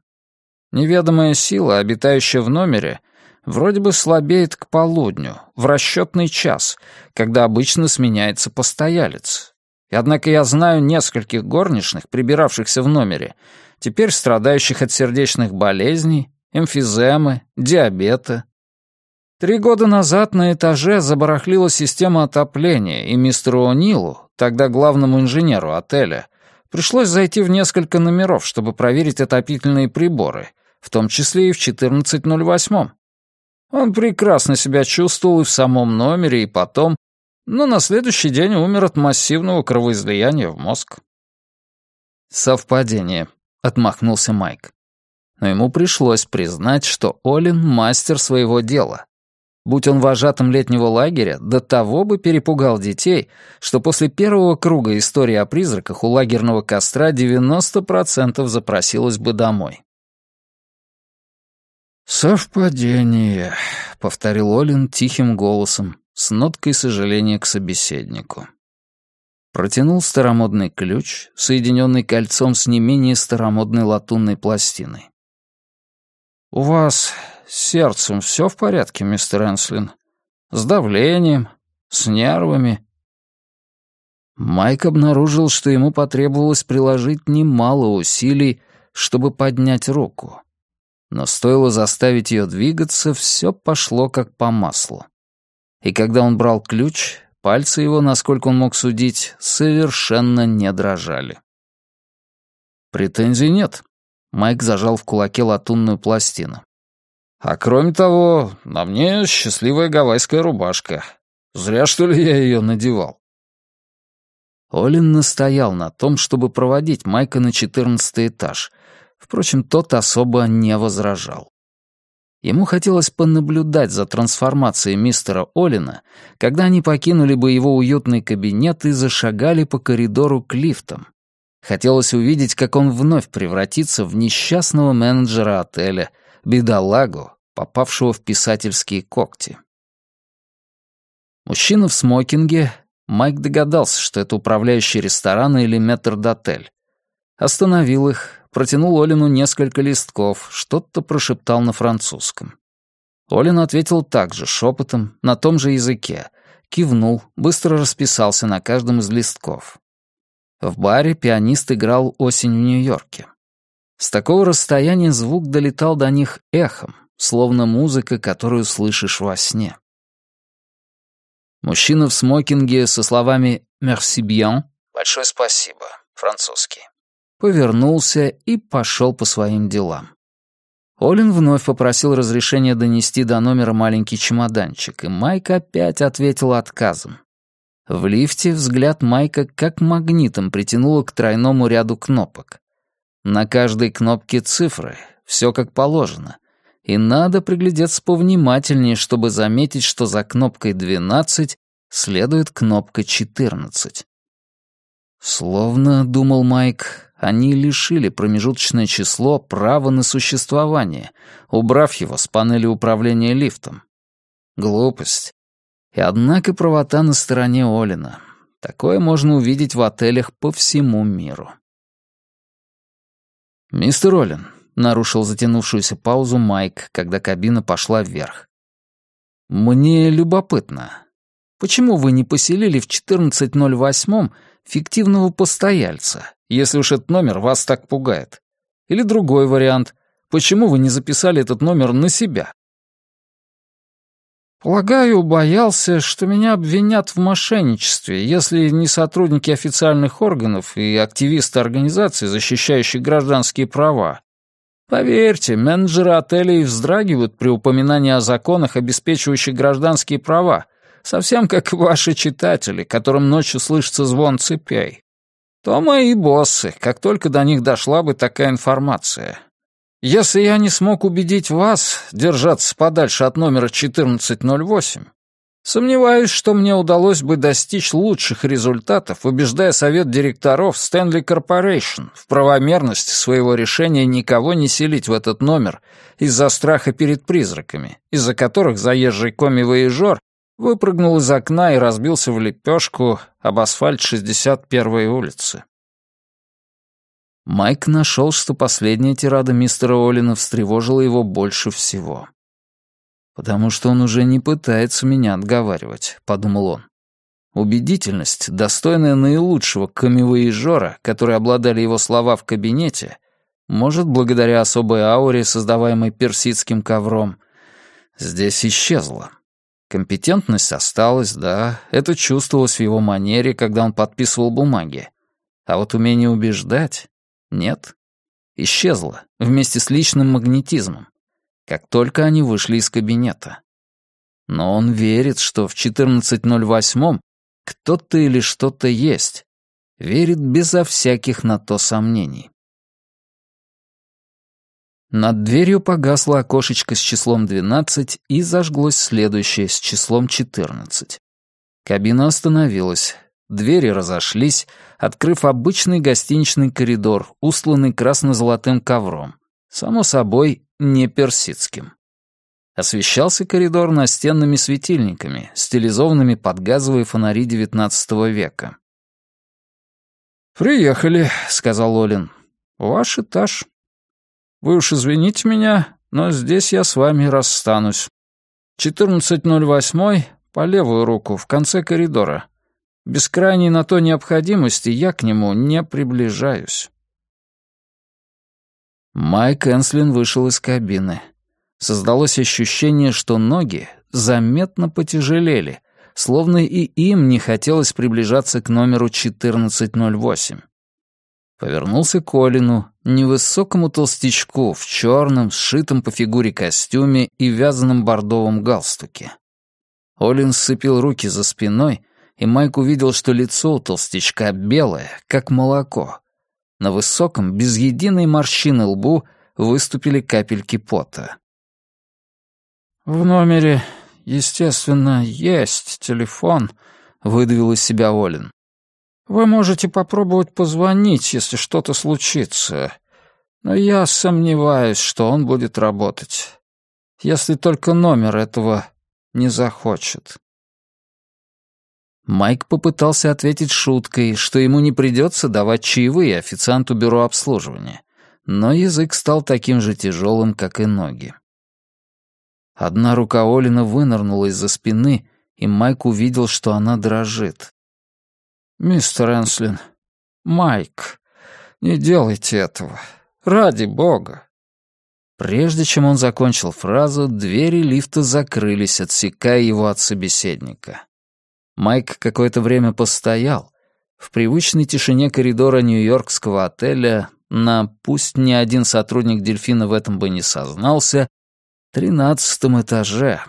Неведомая сила, обитающая в номере, вроде бы слабеет к полудню, в расчетный час, когда обычно сменяется постоялец. И однако я знаю нескольких горничных, прибиравшихся в номере, теперь страдающих от сердечных болезней, эмфиземы, диабета. Три года назад на этаже забарахлила система отопления, и мистеру О'Нилу, тогда главному инженеру отеля, пришлось зайти в несколько номеров, чтобы проверить отопительные приборы — в том числе и в 14.08. Он прекрасно себя чувствовал и в самом номере, и потом, но на следующий день умер от массивного кровоизлияния в мозг. «Совпадение», — отмахнулся Майк. Но ему пришлось признать, что Олин — мастер своего дела. Будь он вожатым летнего лагеря, до того бы перепугал детей, что после первого круга истории о призраках у лагерного костра 90% запросилось бы домой. «Совпадение», — повторил Олин тихим голосом, с ноткой сожаления к собеседнику. Протянул старомодный ключ, соединенный кольцом с не менее старомодной латунной пластиной. «У вас сердцем все в порядке, мистер Энслин? С давлением? С нервами?» Майк обнаружил, что ему потребовалось приложить немало усилий, чтобы поднять руку но стоило заставить ее двигаться, все пошло как по маслу. И когда он брал ключ, пальцы его, насколько он мог судить, совершенно не дрожали. Претензий нет. Майк зажал в кулаке латунную пластину. А кроме того, на мне счастливая гавайская рубашка. Зря, что ли, я ее надевал. Олин настоял на том, чтобы проводить Майка на четырнадцатый этаж — Впрочем, тот особо не возражал. Ему хотелось понаблюдать за трансформацией мистера Олина, когда они покинули бы его уютный кабинет и зашагали по коридору к лифтам. Хотелось увидеть, как он вновь превратится в несчастного менеджера отеля, бедолагу, попавшего в писательские когти. Мужчина в смокинге, Майк догадался, что это управляющий ресторана или метрдотель. Остановил их, протянул Олину несколько листков, что-то прошептал на французском. Олин ответил также шепотом, на том же языке, кивнул, быстро расписался на каждом из листков. В баре пианист играл «Осень в Нью-Йорке». С такого расстояния звук долетал до них эхом, словно музыка, которую слышишь во сне. Мужчина в смокинге со словами «Merci bien» — «Большое спасибо», французский повернулся и пошел по своим делам. Олин вновь попросил разрешения донести до номера маленький чемоданчик, и Майк опять ответил отказом. В лифте взгляд Майка как магнитом притянуло к тройному ряду кнопок. На каждой кнопке цифры, все как положено. И надо приглядеться повнимательнее, чтобы заметить, что за кнопкой 12 следует кнопка 14. Словно, думал Майк, они лишили промежуточное число права на существование, убрав его с панели управления лифтом. Глупость. И однако правота на стороне Олина. Такое можно увидеть в отелях по всему миру. «Мистер Олин», — нарушил затянувшуюся паузу Майк, когда кабина пошла вверх. «Мне любопытно. Почему вы не поселили в 1408 фиктивного постояльца, если уж этот номер вас так пугает. Или другой вариант. Почему вы не записали этот номер на себя? Полагаю, боялся, что меня обвинят в мошенничестве, если не сотрудники официальных органов и активисты организаций, защищающих гражданские права. Поверьте, менеджеры отелей вздрагивают при упоминании о законах, обеспечивающих гражданские права, совсем как ваши читатели, которым ночью слышится звон цепей то мои боссы, как только до них дошла бы такая информация. Если я не смог убедить вас держаться подальше от номера 1408, Сомневаюсь, что мне удалось бы достичь лучших результатов, убеждая совет директоров Stanley Corporation в правомерности своего решения никого не селить в этот номер из-за страха перед призраками, из-за которых заезжий коми-воежор выпрыгнул из окна и разбился в лепешку об асфальт 61-й улицы. Майк нашел, что последняя тирада мистера Олина встревожила его больше всего. «Потому что он уже не пытается меня отговаривать», — подумал он. Убедительность, достойная наилучшего камевоежора, которые обладали его слова в кабинете, может, благодаря особой ауре, создаваемой персидским ковром, здесь исчезла. Компетентность осталась, да, это чувствовалось в его манере, когда он подписывал бумаги. А вот умение убеждать — нет. Исчезло, вместе с личным магнетизмом как только они вышли из кабинета. Но он верит, что в 14.08 кто-то или что-то есть. Верит безо всяких на то сомнений. Над дверью погасло окошечко с числом 12 и зажглось следующее с числом 14. Кабина остановилась. Двери разошлись, открыв обычный гостиничный коридор, устланный красно-золотым ковром. Само собой, не персидским. Освещался коридор настенными светильниками, стилизованными под газовые фонари XIX века. «Приехали», — сказал Олин. «Ваш этаж. Вы уж извините меня, но здесь я с вами расстанусь. 14.08 по левую руку, в конце коридора. Без крайней на то необходимости я к нему не приближаюсь». Майк Энслин вышел из кабины. Создалось ощущение, что ноги заметно потяжелели, словно и им не хотелось приближаться к номеру 1408. Повернулся к Колину, невысокому толстячку в черном, сшитом по фигуре костюме и вязаном бордовом галстуке. Олин сцепил руки за спиной, и Майк увидел, что лицо у толстячка белое, как молоко, на высоком, без единой морщины лбу выступили капельки пота. «В номере, естественно, есть телефон», — выдавил из себя Олин. «Вы можете попробовать позвонить, если что-то случится. Но я сомневаюсь, что он будет работать. Если только номер этого не захочет». Майк попытался ответить шуткой, что ему не придется давать чаевые официанту бюро обслуживания, но язык стал таким же тяжелым, как и ноги. Одна рука Олина вынырнула из-за спины, и Майк увидел, что она дрожит. «Мистер Энслин, Майк, не делайте этого. Ради бога!» Прежде чем он закончил фразу, двери лифта закрылись, отсекая его от собеседника. Майк какое-то время постоял. В привычной тишине коридора нью-йоркского отеля на «пусть ни один сотрудник «Дельфина» в этом бы не сознался» тринадцатом этаже,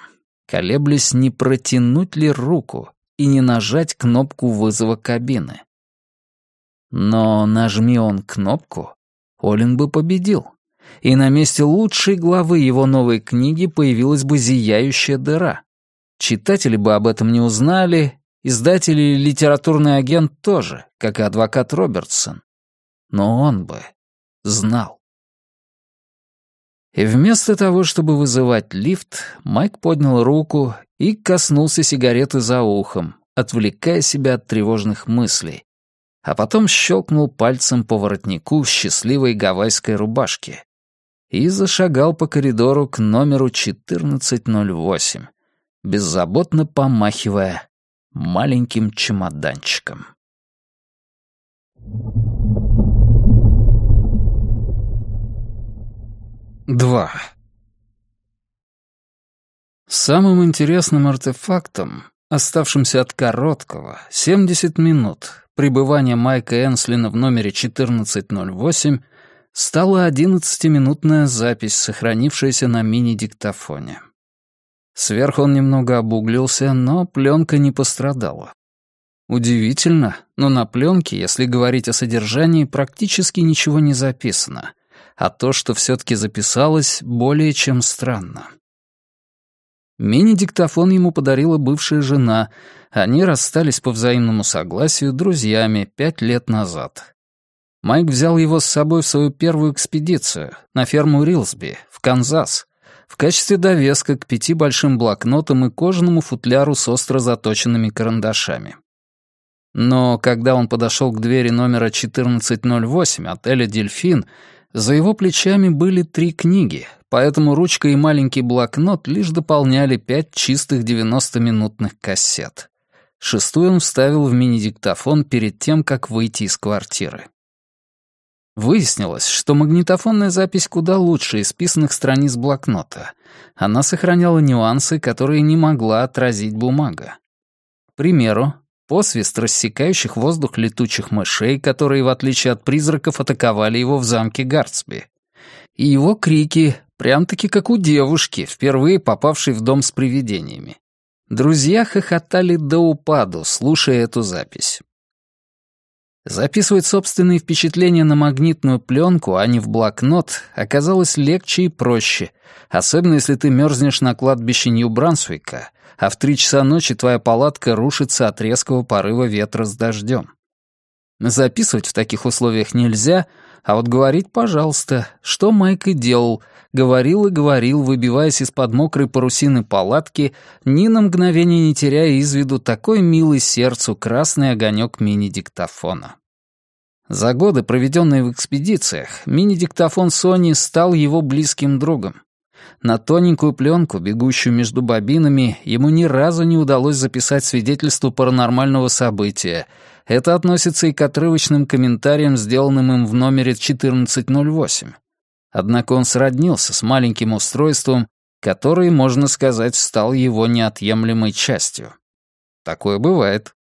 колеблясь, не протянуть ли руку и не нажать кнопку вызова кабины. Но нажми он кнопку, Олин бы победил, и на месте лучшей главы его новой книги появилась бы зияющая дыра. Читатели бы об этом не узнали, издатель и литературный агент тоже, как и адвокат Робертсон. Но он бы знал. И вместо того, чтобы вызывать лифт, Майк поднял руку и коснулся сигареты за ухом, отвлекая себя от тревожных мыслей, а потом щелкнул пальцем по воротнику счастливой гавайской рубашки и зашагал по коридору к номеру 1408, беззаботно помахивая маленьким чемоданчиком. Два. Самым интересным артефактом, оставшимся от короткого, 70 минут, пребывания Майка Энслина в номере 1408, стала 11-минутная запись, сохранившаяся на мини-диктофоне. Сверху он немного обуглился, но пленка не пострадала. Удивительно, но на пленке, если говорить о содержании, практически ничего не записано, а то, что все-таки записалось, более чем странно. Мини-диктофон ему подарила бывшая жена. Они расстались по взаимному согласию друзьями пять лет назад. Майк взял его с собой в свою первую экспедицию на ферму Рилсби, в Канзас, в качестве довеска к пяти большим блокнотам и кожаному футляру с остро заточенными карандашами. Но когда он подошел к двери номера 1408 отеля «Дельфин», за его плечами были три книги, поэтому ручка и маленький блокнот лишь дополняли пять чистых 90-минутных кассет. Шестую он вставил в мини-диктофон перед тем, как выйти из квартиры. Выяснилось, что магнитофонная запись куда лучше исписанных страниц блокнота. Она сохраняла нюансы, которые не могла отразить бумага. К примеру, посвист рассекающих воздух летучих мышей, которые, в отличие от призраков, атаковали его в замке Гартсби. И его крики, прям-таки как у девушки, впервые попавшей в дом с привидениями. Друзья хохотали до упаду, слушая эту запись. Записывать собственные впечатления на магнитную пленку, а не в блокнот, оказалось легче и проще, особенно если ты мерзнешь на кладбище Нью-Брансвика, а в три часа ночи твоя палатка рушится от резкого порыва ветра с дождем. Записывать в таких условиях нельзя, а вот говорить, пожалуйста, что Майк и делал, говорил и говорил, выбиваясь из-под мокрой парусины палатки, ни на мгновение не теряя из виду такой милый сердцу красный огонек мини-диктофона. За годы, проведенные в экспедициях, мини-диктофон Sony стал его близким другом. На тоненькую пленку, бегущую между бобинами, ему ни разу не удалось записать свидетельство паранормального события. Это относится и к отрывочным комментариям, сделанным им в номере 1408. Однако он сроднился с маленьким устройством, который, можно сказать, стал его неотъемлемой частью. Такое бывает.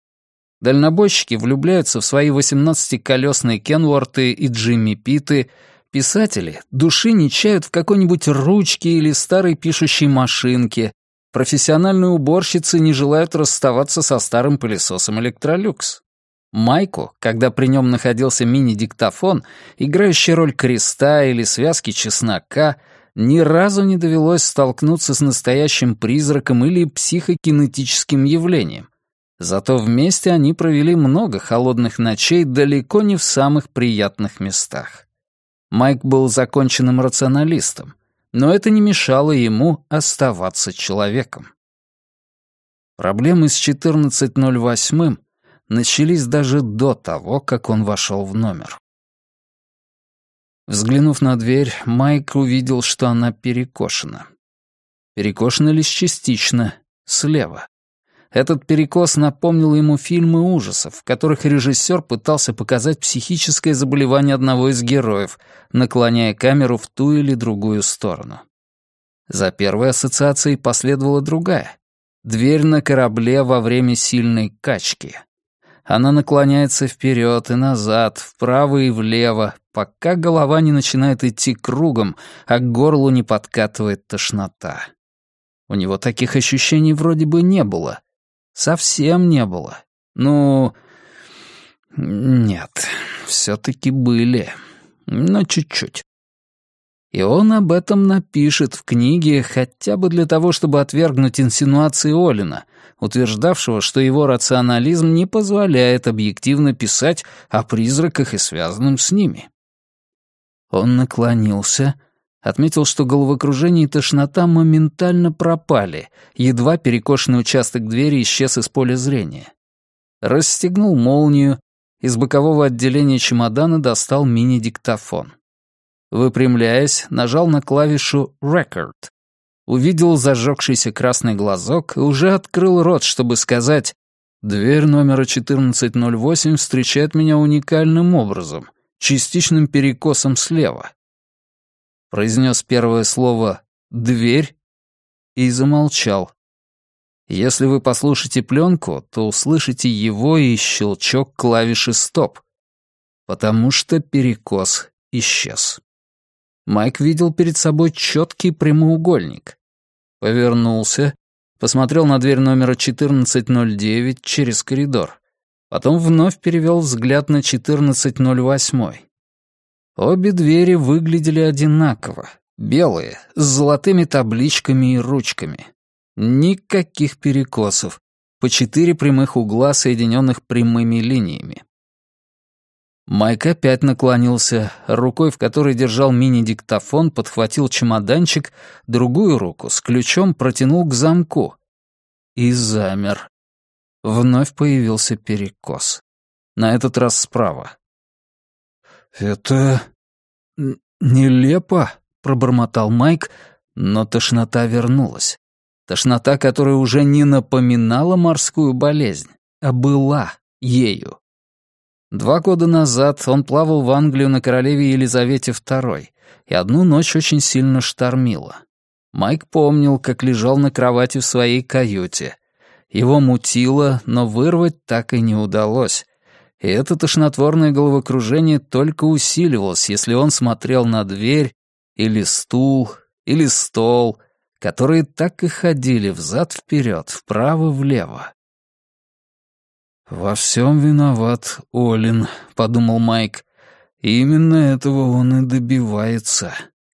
Дальнобойщики влюбляются в свои 18-колесные Кенворты и Джимми Питы, писатели души не чают в какой-нибудь ручке или старой пишущей машинке, профессиональные уборщицы не желают расставаться со старым пылесосом «Электролюкс». Майку, когда при нем находился мини-диктофон, играющий роль креста или связки чеснока, ни разу не довелось столкнуться с настоящим призраком или психокинетическим явлением. Зато вместе они провели много холодных ночей далеко не в самых приятных местах. Майк был законченным рационалистом, но это не мешало ему оставаться человеком. Проблемы с 1408 начались даже до того, как он вошел в номер. Взглянув на дверь, Майк увидел, что она перекошена. Перекошена лишь частично, слева. Этот перекос напомнил ему фильмы ужасов, в которых режиссер пытался показать психическое заболевание одного из героев, наклоняя камеру в ту или другую сторону. За первой ассоциацией последовала другая. Дверь на корабле во время сильной качки. Она наклоняется вперед и назад, вправо и влево, пока голова не начинает идти кругом, а к горлу не подкатывает тошнота. У него таких ощущений вроде бы не было. Совсем не было. Ну, нет, все-таки были. Но чуть-чуть. И он об этом напишет в книге хотя бы для того, чтобы отвергнуть инсинуации Олина, утверждавшего, что его рационализм не позволяет объективно писать о призраках и связанном с ними. Он наклонился, отметил, что головокружение и тошнота моментально пропали, едва перекошенный участок двери исчез из поля зрения. Расстегнул молнию, из бокового отделения чемодана достал мини-диктофон. Выпрямляясь, нажал на клавишу «Record». Увидел зажегшийся красный глазок и уже открыл рот, чтобы сказать «Дверь номера 1408 встречает меня уникальным образом, частичным перекосом слева». Произнес первое слово «дверь» и замолчал. Если вы послушаете пленку, то услышите его и щелчок клавиши «стоп», потому что перекос исчез. Майк видел перед собой четкий прямоугольник. Повернулся, посмотрел на дверь номера 1409 через коридор. Потом вновь перевел взгляд на 1408. Обе двери выглядели одинаково, белые, с золотыми табличками и ручками. Никаких перекосов. По четыре прямых угла, соединенных прямыми линиями. Майк опять наклонился, рукой, в которой держал мини-диктофон, подхватил чемоданчик, другую руку с ключом протянул к замку. И замер. Вновь появился перекос. На этот раз справа. «Это... нелепо», — пробормотал Майк, но тошнота вернулась. Тошнота, которая уже не напоминала морскую болезнь, а была ею. Два года назад он плавал в Англию на королеве Елизавете II, и одну ночь очень сильно штормило. Майк помнил, как лежал на кровати в своей каюте. Его мутило, но вырвать так и не удалось. И это тошнотворное головокружение только усиливалось, если он смотрел на дверь или стул, или стол, которые так и ходили взад-вперед, вправо-влево. «Во всем виноват Олин», — подумал Майк. «Именно этого он и добивается.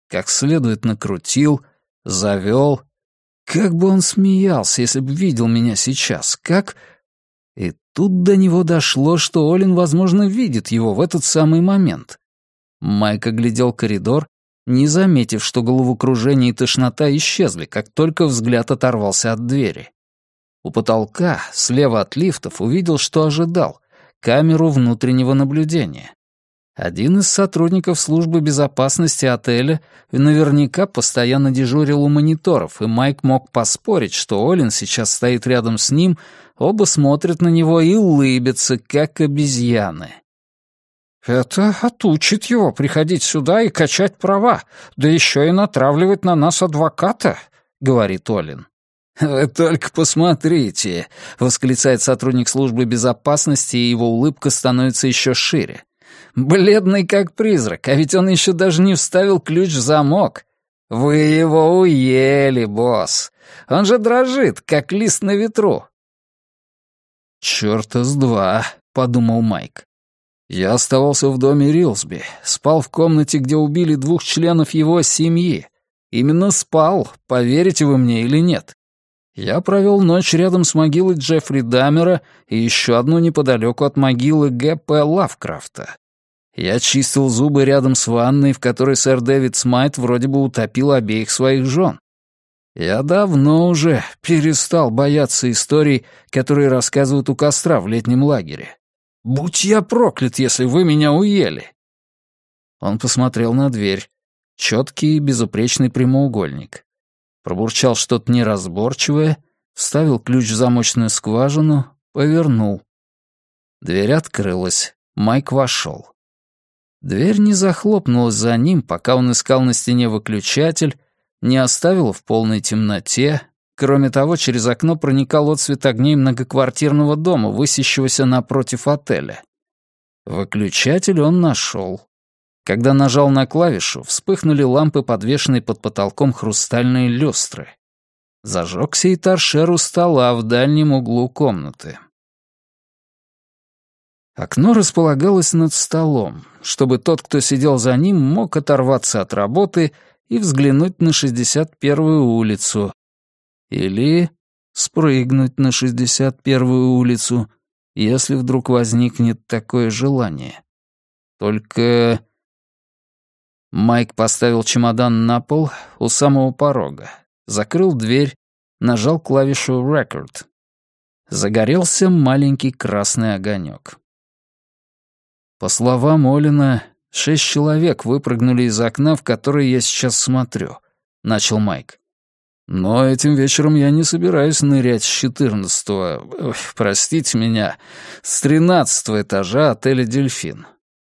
Как следует накрутил, завел. Как бы он смеялся, если бы видел меня сейчас. Как...» И тут до него дошло, что Олин, возможно, видит его в этот самый момент. Майк оглядел коридор, не заметив, что головокружение и тошнота исчезли, как только взгляд оторвался от двери. У потолка, слева от лифтов, увидел, что ожидал — камеру внутреннего наблюдения. Один из сотрудников службы безопасности отеля наверняка постоянно дежурил у мониторов, и Майк мог поспорить, что Олин сейчас стоит рядом с ним, оба смотрят на него и улыбятся, как обезьяны. «Это отучит его приходить сюда и качать права, да еще и натравливать на нас адвоката», — говорит Олин. «Вы только посмотрите!» — восклицает сотрудник службы безопасности, и его улыбка становится еще шире. «Бледный как призрак, а ведь он еще даже не вставил ключ в замок. Вы его уели, босс. Он же дрожит, как лист на ветру». «Чёрта с два», — подумал Майк. «Я оставался в доме Рилсби, спал в комнате, где убили двух членов его семьи. Именно спал, поверите вы мне или нет. Я провел ночь рядом с могилой Джеффри Дамера и еще одну неподалеку от могилы Г.П. Лавкрафта. Я чистил зубы рядом с ванной, в которой сэр Дэвид Смайт вроде бы утопил обеих своих жен. Я давно уже перестал бояться историй, которые рассказывают у костра в летнем лагере. Будь я проклят, если вы меня уели. Он посмотрел на дверь. Четкий безупречный прямоугольник пробурчал что-то неразборчивое, вставил ключ в замочную скважину, повернул. Дверь открылась. Майк вошел. Дверь не захлопнулась за ним, пока он искал на стене выключатель, не оставила в полной темноте. Кроме того, через окно проникал отсвет огней многоквартирного дома, высящегося напротив отеля. Выключатель он нашел. Когда нажал на клавишу, вспыхнули лампы, подвешенные под потолком хрустальные люстры. Зажегся и торшер у стола в дальнем углу комнаты. Окно располагалось над столом, чтобы тот, кто сидел за ним, мог оторваться от работы и взглянуть на 61-ю улицу. Или спрыгнуть на 61-ю улицу, если вдруг возникнет такое желание. Только Майк поставил чемодан на пол у самого порога, закрыл дверь, нажал клавишу «Record». Загорелся маленький красный огонек. По словам Олина, шесть человек выпрыгнули из окна, в которое я сейчас смотрю, — начал Майк. Но этим вечером я не собираюсь нырять с четырнадцатого, простите меня, с тринадцатого этажа отеля «Дельфин».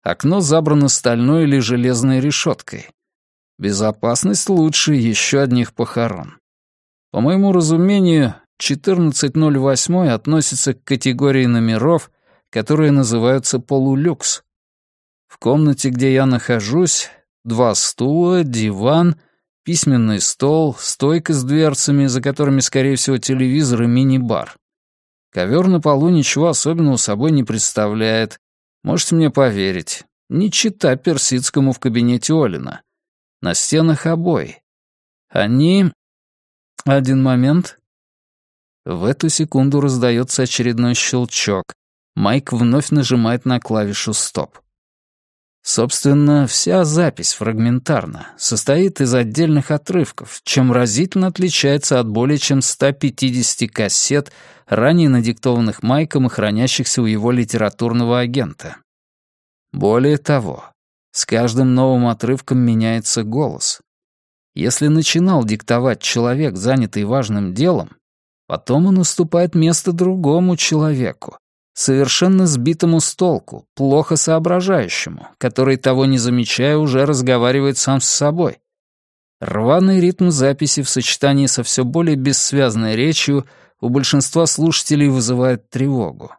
Окно забрано стальной или железной решеткой. Безопасность лучше еще одних похорон. По моему разумению, 1408 относится к категории номеров, которые называются полулюкс. В комнате, где я нахожусь, два стула, диван, письменный стол, стойка с дверцами, за которыми, скорее всего, телевизор и мини-бар. Ковер на полу ничего особенного собой не представляет, Можете мне поверить, не чита персидскому в кабинете Олина. На стенах обои. Они... Один момент. В эту секунду раздается очередной щелчок. Майк вновь нажимает на клавишу «Стоп». Собственно, вся запись фрагментарна, состоит из отдельных отрывков, чем разительно отличается от более чем 150 кассет, ранее надиктованных Майком и хранящихся у его литературного агента. Более того, с каждым новым отрывком меняется голос. Если начинал диктовать человек, занятый важным делом, потом он уступает место другому человеку, совершенно сбитому с толку, плохо соображающему, который, того не замечая, уже разговаривает сам с собой. Рваный ритм записи в сочетании со все более бессвязной речью у большинства слушателей вызывает тревогу.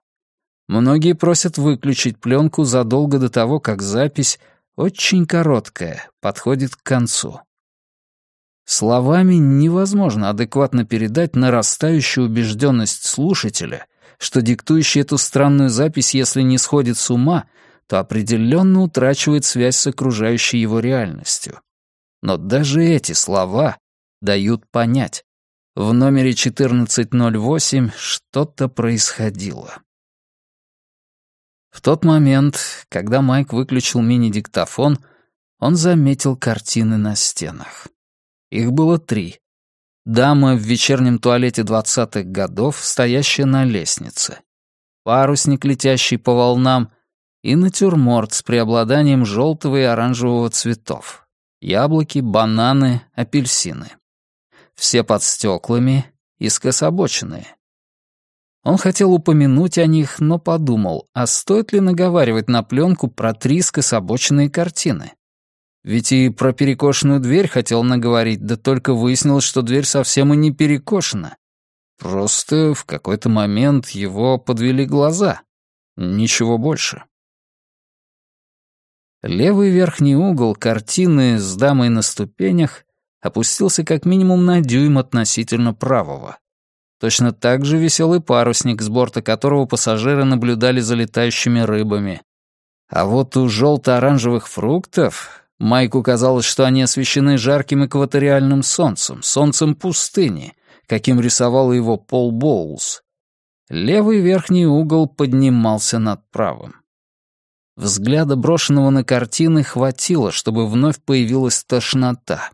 Многие просят выключить пленку задолго до того, как запись, очень короткая, подходит к концу. Словами невозможно адекватно передать нарастающую убежденность слушателя — что диктующий эту странную запись, если не сходит с ума, то определенно утрачивает связь с окружающей его реальностью. Но даже эти слова дают понять. В номере 1408 что-то происходило. В тот момент, когда Майк выключил мини-диктофон, он заметил картины на стенах. Их было три, Дама в вечернем туалете двадцатых годов, стоящая на лестнице. Парусник, летящий по волнам, и натюрморт с преобладанием желтого и оранжевого цветов. Яблоки, бананы, апельсины. Все под стеклами и скособоченные. Он хотел упомянуть о них, но подумал, а стоит ли наговаривать на пленку про три скособоченные картины? Ведь и про перекошенную дверь хотел наговорить, да только выяснилось, что дверь совсем и не перекошена. Просто в какой-то момент его подвели глаза. Ничего больше. Левый верхний угол картины с дамой на ступенях опустился как минимум на дюйм относительно правого. Точно так же веселый парусник, с борта которого пассажиры наблюдали за летающими рыбами. А вот у желто-оранжевых фруктов Майку казалось, что они освещены жарким экваториальным солнцем, солнцем пустыни, каким рисовал его Пол Боулс. Левый верхний угол поднимался над правым. Взгляда, брошенного на картины, хватило, чтобы вновь появилась тошнота.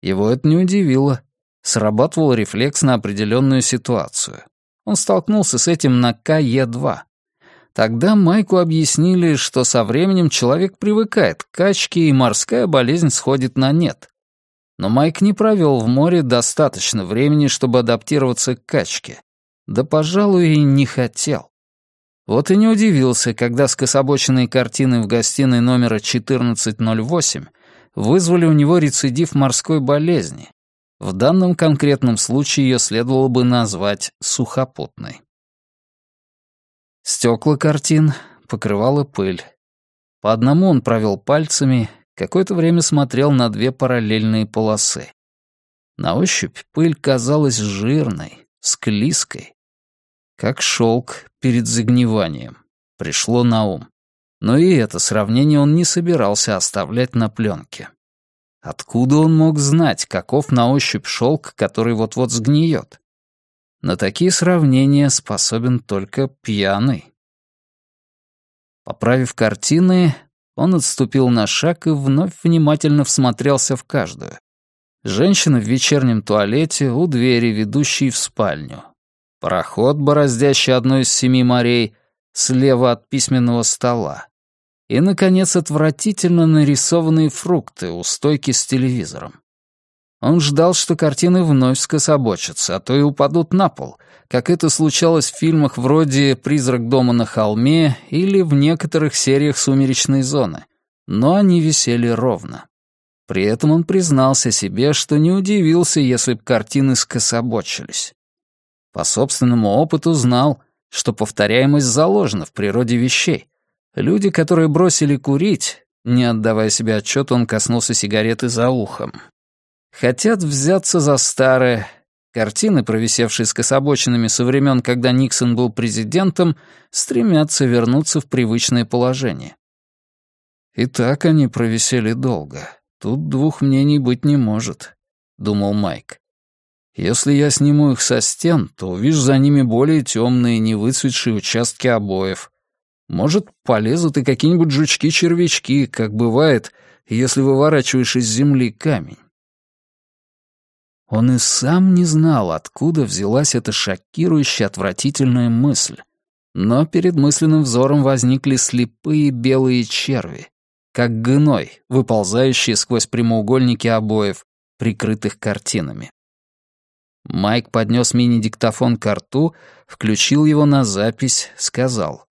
Его это не удивило. Срабатывал рефлекс на определенную ситуацию. Он столкнулся с этим на КЕ-2. Тогда Майку объяснили, что со временем человек привыкает к качке, и морская болезнь сходит на нет. Но Майк не провел в море достаточно времени, чтобы адаптироваться к качке. Да, пожалуй, и не хотел. Вот и не удивился, когда скособоченные картины в гостиной номера 1408 вызвали у него рецидив морской болезни. В данном конкретном случае ее следовало бы назвать сухопутной. Стекла картин покрывала пыль. По одному он провел пальцами, какое-то время смотрел на две параллельные полосы. На ощупь пыль казалась жирной, склизкой. Как шелк перед загниванием. Пришло на ум. Но и это сравнение он не собирался оставлять на пленке. Откуда он мог знать, каков на ощупь шелк, который вот-вот сгниет? На такие сравнения способен только пьяный. Поправив картины, он отступил на шаг и вновь внимательно всмотрелся в каждую. Женщина в вечернем туалете у двери, ведущей в спальню. Пароход, бороздящий одно из семи морей, слева от письменного стола. И, наконец, отвратительно нарисованные фрукты у стойки с телевизором. Он ждал, что картины вновь скособочатся, а то и упадут на пол, как это случалось в фильмах вроде «Призрак дома на холме» или в некоторых сериях «Сумеречной зоны». Но они висели ровно. При этом он признался себе, что не удивился, если б картины скособочились. По собственному опыту знал, что повторяемость заложена в природе вещей. Люди, которые бросили курить, не отдавая себе отчет, он коснулся сигареты за ухом, Хотят взяться за старое. Картины, провисевшие с кособочинами со времен, когда Никсон был президентом, стремятся вернуться в привычное положение. И так они провисели долго. Тут двух мнений быть не может, думал Майк. Если я сниму их со стен, то увижу за ними более темные, невыцветшие участки обоев. Может, полезут и какие-нибудь жучки-червячки, как бывает, если выворачиваешь из земли камень. Он и сам не знал, откуда взялась эта шокирующая, отвратительная мысль. Но перед мысленным взором возникли слепые белые черви, как гной, выползающие сквозь прямоугольники обоев, прикрытых картинами. Майк поднес мини-диктофон к рту, включил его на запись, сказал.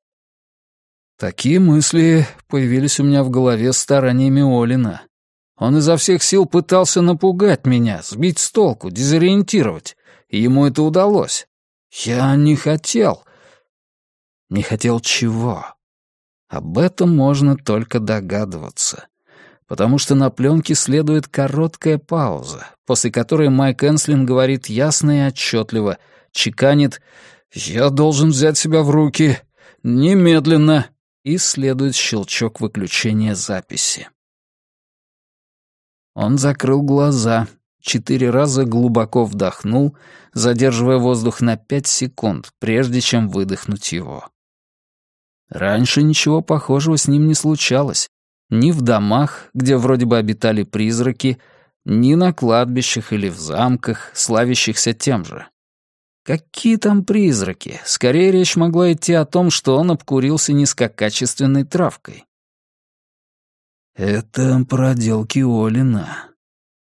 «Такие мысли появились у меня в голове стараниями Олина. Он изо всех сил пытался напугать меня, сбить с толку, дезориентировать, и ему это удалось. Я не хотел. Не хотел чего? Об этом можно только догадываться потому что на пленке следует короткая пауза, после которой Майк Энслин говорит ясно и отчетливо, чеканит «Я должен взять себя в руки, немедленно», и следует щелчок выключения записи. Он закрыл глаза, четыре раза глубоко вдохнул, задерживая воздух на пять секунд, прежде чем выдохнуть его. Раньше ничего похожего с ним не случалось, ни в домах, где вроде бы обитали призраки, ни на кладбищах или в замках, славящихся тем же. Какие там призраки? Скорее речь могла идти о том, что он обкурился низкокачественной травкой. «Это проделки Олина.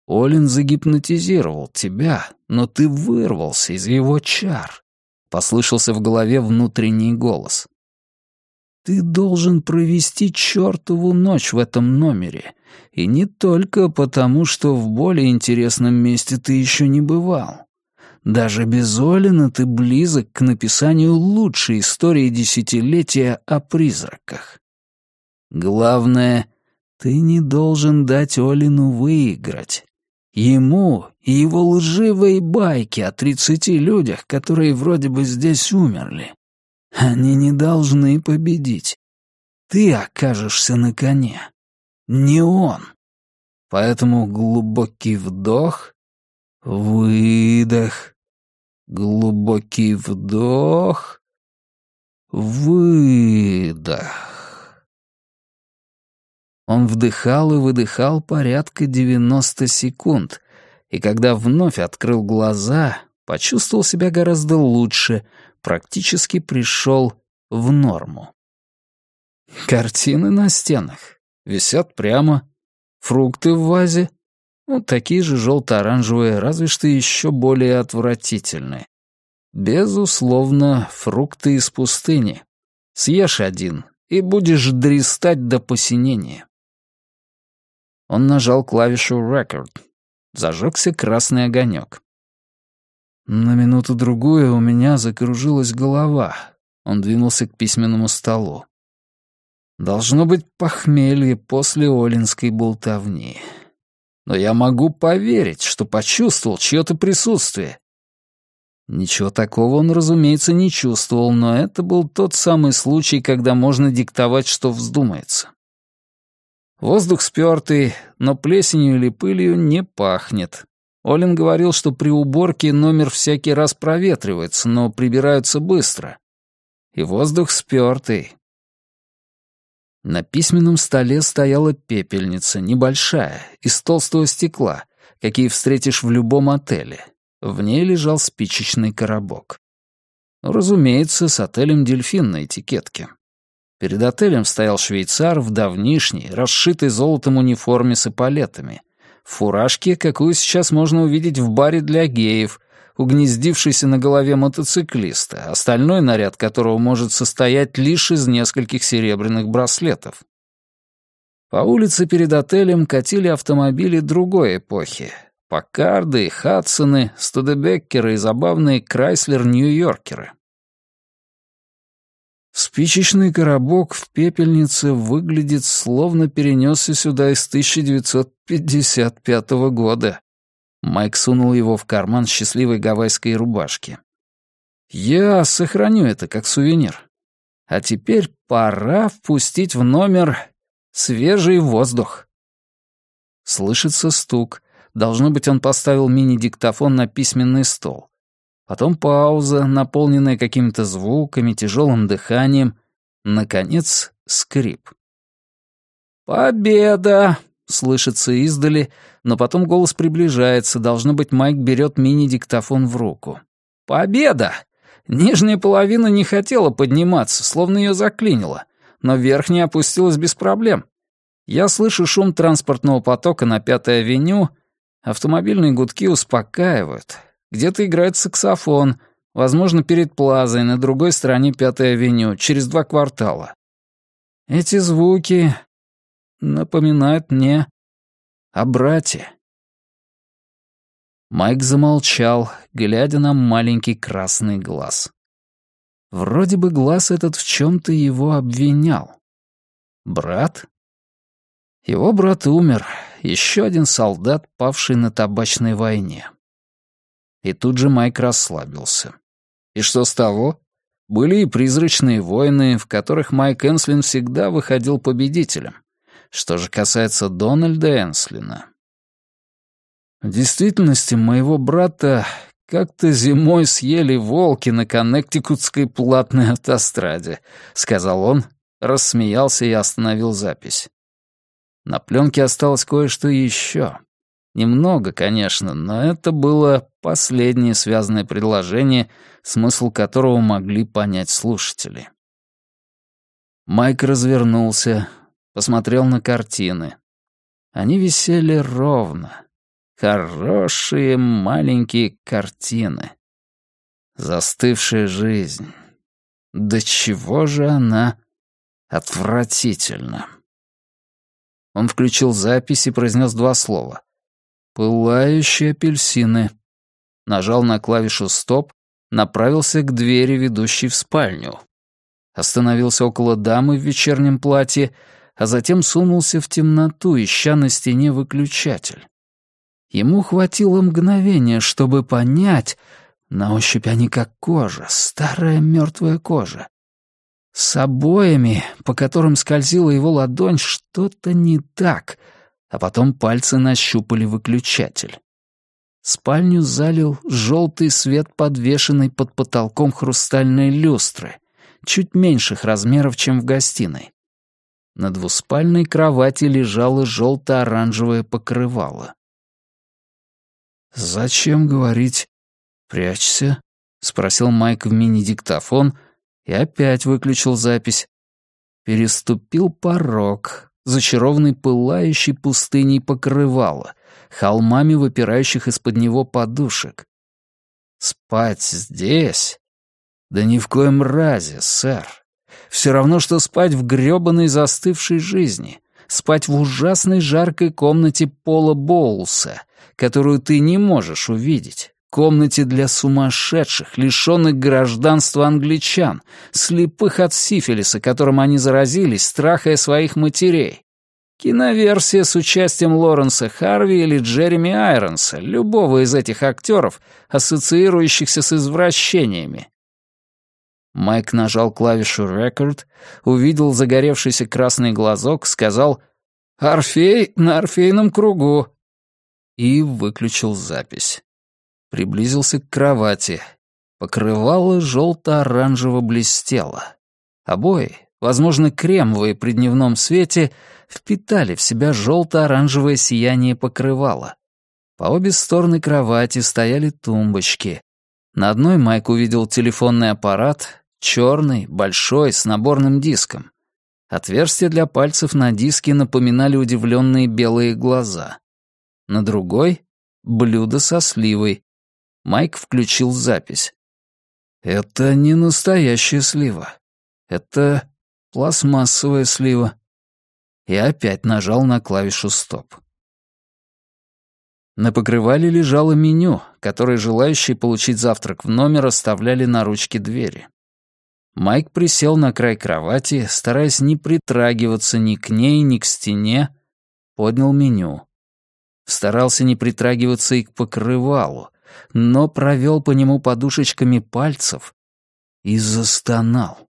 Олин загипнотизировал тебя, но ты вырвался из его чар», — послышался в голове внутренний голос. Ты должен провести чертову ночь в этом номере. И не только потому, что в более интересном месте ты еще не бывал. Даже без Олина ты близок к написанию лучшей истории десятилетия о призраках. Главное, ты не должен дать Олину выиграть. Ему и его лживые байки о тридцати людях, которые вроде бы здесь умерли. Они не должны победить. Ты окажешься на коне. Не он. Поэтому глубокий вдох, выдох, глубокий вдох, выдох. Он вдыхал и выдыхал порядка девяносто секунд, и когда вновь открыл глаза, почувствовал себя гораздо лучше, практически пришел в норму. Картины на стенах висят прямо, фрукты в вазе, ну, такие же желто-оранжевые, разве что еще более отвратительные. Безусловно, фрукты из пустыни. Съешь один, и будешь дристать до посинения. Он нажал клавишу «Record». Зажегся красный огонек. На минуту-другую у меня закружилась голова. Он двинулся к письменному столу. Должно быть похмелье после олинской болтовни. Но я могу поверить, что почувствовал чье-то присутствие. Ничего такого он, разумеется, не чувствовал, но это был тот самый случай, когда можно диктовать, что вздумается. Воздух спёртый, но плесенью или пылью не пахнет. Олин говорил, что при уборке номер всякий раз проветривается, но прибираются быстро. И воздух спёртый. На письменном столе стояла пепельница, небольшая, из толстого стекла, какие встретишь в любом отеле. В ней лежал спичечный коробок. Разумеется, с отелем «Дельфин» на этикетке. Перед отелем стоял швейцар в давнишней, расшитой золотом униформе с эполетами — фуражке, какую сейчас можно увидеть в баре для геев, угнездившейся на голове мотоциклиста, остальной наряд которого может состоять лишь из нескольких серебряных браслетов. По улице перед отелем катили автомобили другой эпохи. Паккарды, Хадсоны, Студебеккеры и забавные Крайслер-Нью-Йоркеры. Спичечный коробок в пепельнице выглядит, словно перенесся сюда из 1955 года. Майк сунул его в карман счастливой гавайской рубашки. «Я сохраню это как сувенир. А теперь пора впустить в номер свежий воздух». Слышится стук. Должно быть, он поставил мини-диктофон на письменный стол. Потом пауза, наполненная какими-то звуками, тяжелым дыханием. Наконец, скрип. «Победа!» — слышится издали, но потом голос приближается. Должно быть, Майк берет мини-диктофон в руку. «Победа!» Нижняя половина не хотела подниматься, словно ее заклинило, но верхняя опустилась без проблем. Я слышу шум транспортного потока на Пятой авеню, автомобильные гудки успокаивают. Где-то играет саксофон, возможно, перед плазой на другой стороне Пятой авеню, через два квартала. Эти звуки напоминают мне о брате. Майк замолчал, глядя на маленький красный глаз. Вроде бы глаз этот в чем-то его обвинял. Брат? Его брат умер, еще один солдат, павший на табачной войне. И тут же Майк расслабился. И что с того? Были и призрачные войны, в которых Майк Энслин всегда выходил победителем. Что же касается Дональда Энслина, в действительности, моего брата как-то зимой съели волки на Коннектикутской платной автостраде, сказал он, рассмеялся и остановил запись. На пленке осталось кое-что еще. Немного, конечно, но это было последнее связанное предложение, смысл которого могли понять слушатели. Майк развернулся, посмотрел на картины. Они висели ровно, Хорошие маленькие картины. Застывшая жизнь. Да чего же она отвратительна. Он включил запись и произнес два слова. «Пылающие апельсины». Нажал на клавишу «Стоп», направился к двери, ведущей в спальню. Остановился около дамы в вечернем платье, а затем сунулся в темноту, ища на стене выключатель. Ему хватило мгновения, чтобы понять, на ощупь они как кожа, старая мертвая кожа. С обоями, по которым скользила его ладонь, что-то не так, а потом пальцы нащупали выключатель. Спальню залил желтый свет, подвешенный под потолком хрустальной люстры, чуть меньших размеров, чем в гостиной. На двуспальной кровати лежало желто-оранжевое покрывало. «Зачем говорить? Прячься?» — спросил Майк в мини-диктофон и опять выключил запись. Переступил порог, зачарованный пылающей пустыней покрывала, холмами выпирающих из-под него подушек. «Спать здесь? Да ни в коем разе, сэр. Все равно, что спать в грёбаной застывшей жизни, спать в ужасной жаркой комнате Пола Боулса, которую ты не можешь увидеть, комнате для сумасшедших, лишенных гражданства англичан, слепых от сифилиса, которым они заразились, страхая своих матерей. Киноверсия с участием Лоренса Харви или Джереми Айронса, любого из этих актеров, ассоциирующихся с извращениями. Майк нажал клавишу «Рекорд», увидел загоревшийся красный глазок, сказал «Орфей на орфейном кругу», и выключил запись. Приблизился к кровати. Покрывало желто-оранжево блестело. Обои, возможно, кремовые при дневном свете, впитали в себя желто-оранжевое сияние покрывала. По обе стороны кровати стояли тумбочки. На одной Майк увидел телефонный аппарат, черный, большой, с наборным диском. Отверстия для пальцев на диске напоминали удивленные белые глаза на другой — блюдо со сливой. Майк включил запись. «Это не настоящая слива. Это пластмассовая слива». И опять нажал на клавишу «Стоп». На покрывале лежало меню, которое желающие получить завтрак в номер оставляли на ручке двери. Майк присел на край кровати, стараясь не притрагиваться ни к ней, ни к стене, поднял меню. Старался не притрагиваться и к покрывалу, но провел по нему подушечками пальцев и застонал.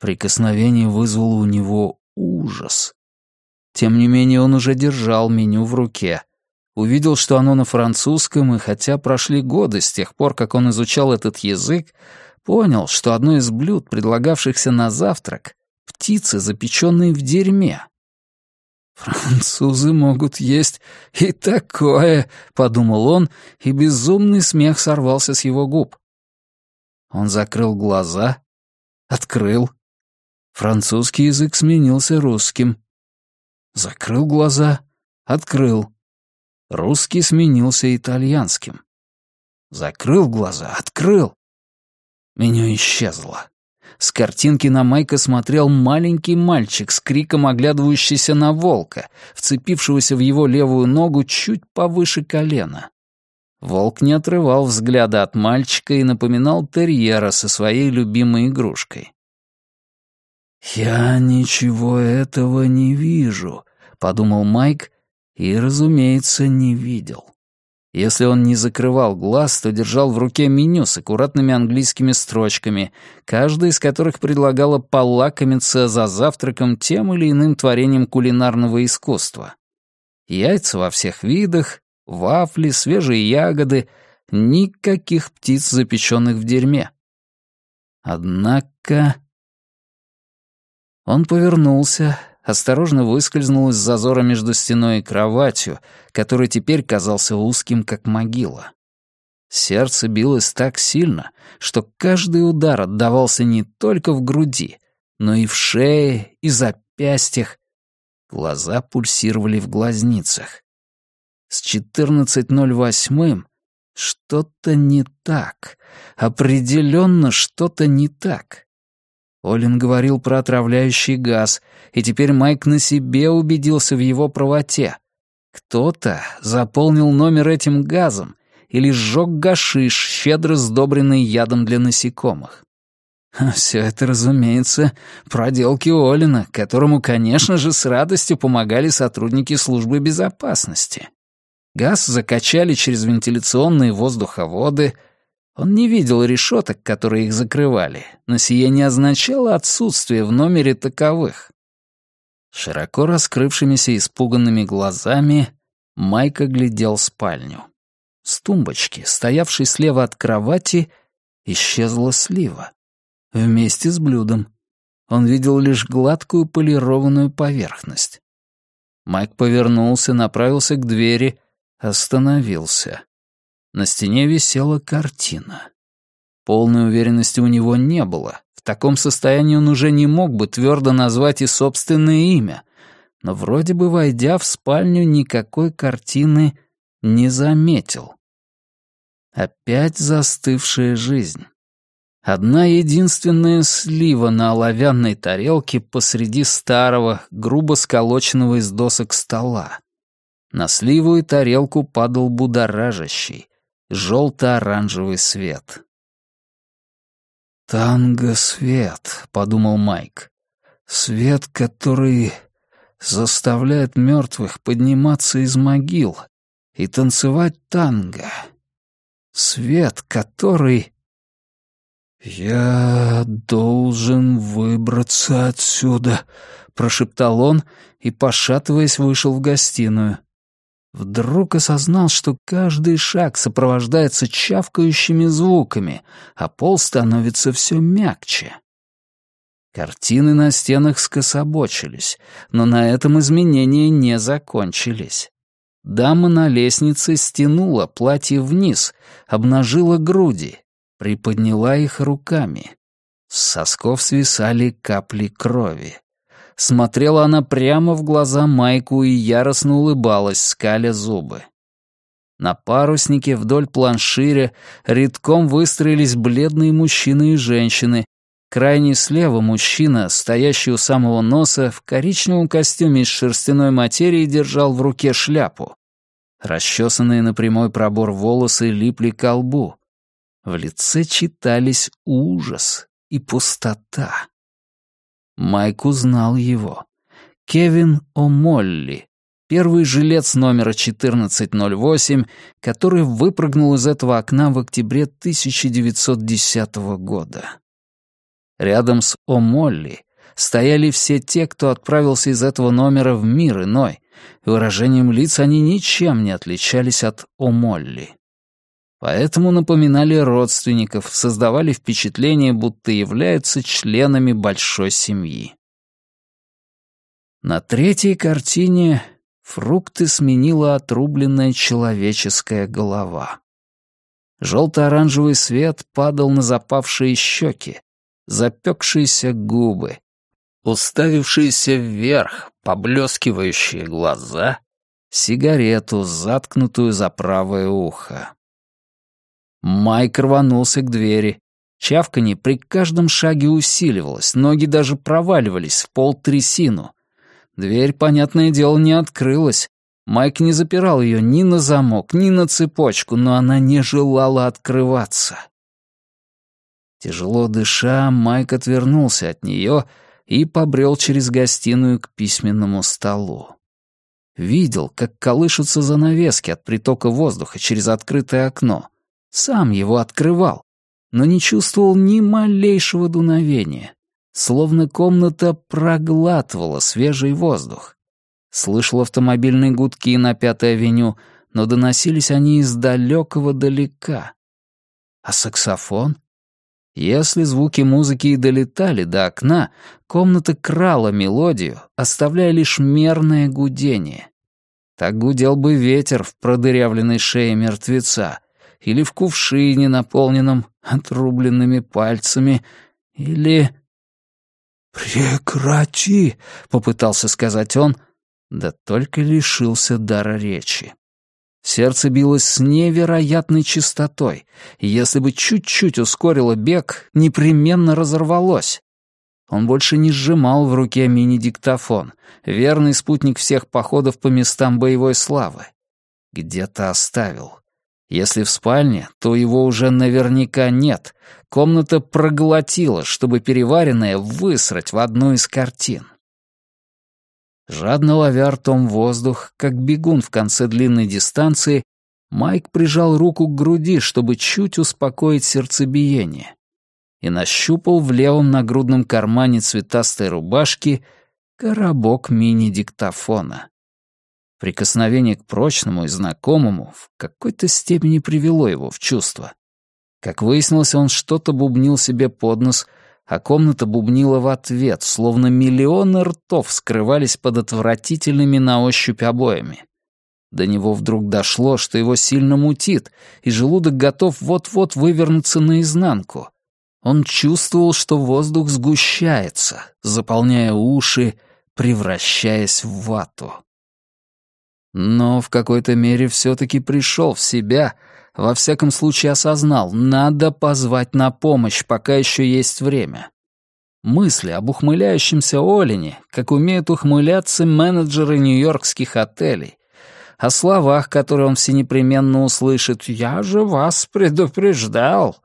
Прикосновение вызвало у него ужас. Тем не менее он уже держал меню в руке. увидел, что оно на французском, и хотя прошли годы с тех пор, как он изучал этот язык, понял, что одно из блюд, предлагавшихся на завтрак, — птицы, запеченные в дерьме. «Французы могут есть и такое», — подумал он, и безумный смех сорвался с его губ. Он закрыл глаза, открыл. Французский язык сменился русским. Закрыл глаза, открыл. Русский сменился итальянским. Закрыл глаза, открыл. Меню исчезло. С картинки на Майка смотрел маленький мальчик с криком оглядывающийся на волка, вцепившегося в его левую ногу чуть повыше колена. Волк не отрывал взгляда от мальчика и напоминал терьера со своей любимой игрушкой. «Я ничего этого не вижу», — подумал Майк и, разумеется, не видел. Если он не закрывал глаз, то держал в руке меню с аккуратными английскими строчками, каждая из которых предлагала полакомиться за завтраком тем или иным творением кулинарного искусства. Яйца во всех видах, вафли, свежие ягоды, никаких птиц, запеченных в дерьме. Однако... Он повернулся, осторожно выскользнул из зазора между стеной и кроватью, который теперь казался узким, как могила. Сердце билось так сильно, что каждый удар отдавался не только в груди, но и в шее, и запястьях. Глаза пульсировали в глазницах. С 14.08 что-то не так. Определенно что-то не так. Олин говорил про отравляющий газ, и теперь Майк на себе убедился в его правоте. Кто-то заполнил номер этим газом или сжег гашиш, щедро сдобренный ядом для насекомых. Все это, разумеется, проделки Олина, которому, конечно же, с радостью помогали сотрудники службы безопасности. Газ закачали через вентиляционные воздуховоды — он не видел решеток, которые их закрывали, но сие не означало отсутствие в номере таковых. Широко раскрывшимися испуганными глазами Майк оглядел спальню. С тумбочки, стоявшей слева от кровати, исчезла слива. Вместе с блюдом. Он видел лишь гладкую полированную поверхность. Майк повернулся, направился к двери, остановился. На стене висела картина. Полной уверенности у него не было. В таком состоянии он уже не мог бы твердо назвать и собственное имя. Но вроде бы, войдя в спальню, никакой картины не заметил. Опять застывшая жизнь. Одна единственная слива на оловянной тарелке посреди старого, грубо сколоченного из досок стола. На сливу и тарелку падал будоражащий, желто-оранжевый свет. «Танго-свет», — подумал Майк. «Свет, который заставляет мертвых подниматься из могил и танцевать танго. Свет, который...» «Я должен выбраться отсюда», — прошептал он и, пошатываясь, вышел в гостиную. Вдруг осознал, что каждый шаг сопровождается чавкающими звуками, а пол становится все мягче. Картины на стенах скособочились, но на этом изменения не закончились. Дама на лестнице стянула платье вниз, обнажила груди, приподняла их руками. С сосков свисали капли крови. Смотрела она прямо в глаза Майку и яростно улыбалась, скаля зубы. На паруснике вдоль планширя редком выстроились бледные мужчины и женщины. Крайний слева мужчина, стоящий у самого носа, в коричневом костюме из шерстяной материи держал в руке шляпу. Расчесанные на прямой пробор волосы липли к лбу. В лице читались ужас и пустота. Майк узнал его. Кевин О'Молли, первый жилец номера 1408, который выпрыгнул из этого окна в октябре 1910 года. Рядом с О'Молли стояли все те, кто отправился из этого номера в мир иной, выражением лиц они ничем не отличались от О'Молли. Поэтому напоминали родственников, создавали впечатление, будто являются членами большой семьи. На третьей картине фрукты сменила отрубленная человеческая голова. Желто-оранжевый свет падал на запавшие щеки, запекшиеся губы, уставившиеся вверх, поблескивающие глаза, сигарету, заткнутую за правое ухо. Майк рванулся к двери. Чавканье при каждом шаге усиливалось, ноги даже проваливались в пол трясину. Дверь, понятное дело, не открылась, Майк не запирал ее ни на замок, ни на цепочку, но она не желала открываться. Тяжело дыша, Майк отвернулся от нее и побрел через гостиную к письменному столу. Видел, как колышутся занавески от притока воздуха через открытое окно. Сам его открывал, но не чувствовал ни малейшего дуновения, словно комната проглатывала свежий воздух. Слышал автомобильные гудки на Пятой авеню, но доносились они из далекого далека. А саксофон? Если звуки музыки и долетали до окна, комната крала мелодию, оставляя лишь мерное гудение. Так гудел бы ветер в продырявленной шее мертвеца, или в кувшине, наполненном отрубленными пальцами, или... «Прекрати!» — попытался сказать он — да только лишился дара речи. Сердце билось с невероятной частотой, и если бы чуть-чуть ускорило бег, непременно разорвалось. Он больше не сжимал в руке мини-диктофон, верный спутник всех походов по местам боевой славы. Где-то оставил. Если в спальне, то его уже наверняка нет. Комната проглотила, чтобы переваренное высрать в одну из картин. Жадно ловя ртом воздух, как бегун в конце длинной дистанции, Майк прижал руку к груди, чтобы чуть успокоить сердцебиение, и нащупал в левом нагрудном кармане цветастой рубашки коробок мини-диктофона. Прикосновение к прочному и знакомому в какой-то степени привело его в чувство. Как выяснилось, он что-то бубнил себе под нос — а комната бубнила в ответ, словно миллионы ртов скрывались под отвратительными на ощупь обоями. До него вдруг дошло, что его сильно мутит, и желудок готов вот-вот вывернуться наизнанку. Он чувствовал, что воздух сгущается, заполняя уши, превращаясь в вату. Но в какой-то мере все-таки пришел в себя — во всяком случае осознал, надо позвать на помощь, пока еще есть время. Мысли об ухмыляющемся Олине, как умеют ухмыляться менеджеры нью-йоркских отелей, о словах, которые он всенепременно услышит «Я же вас предупреждал»,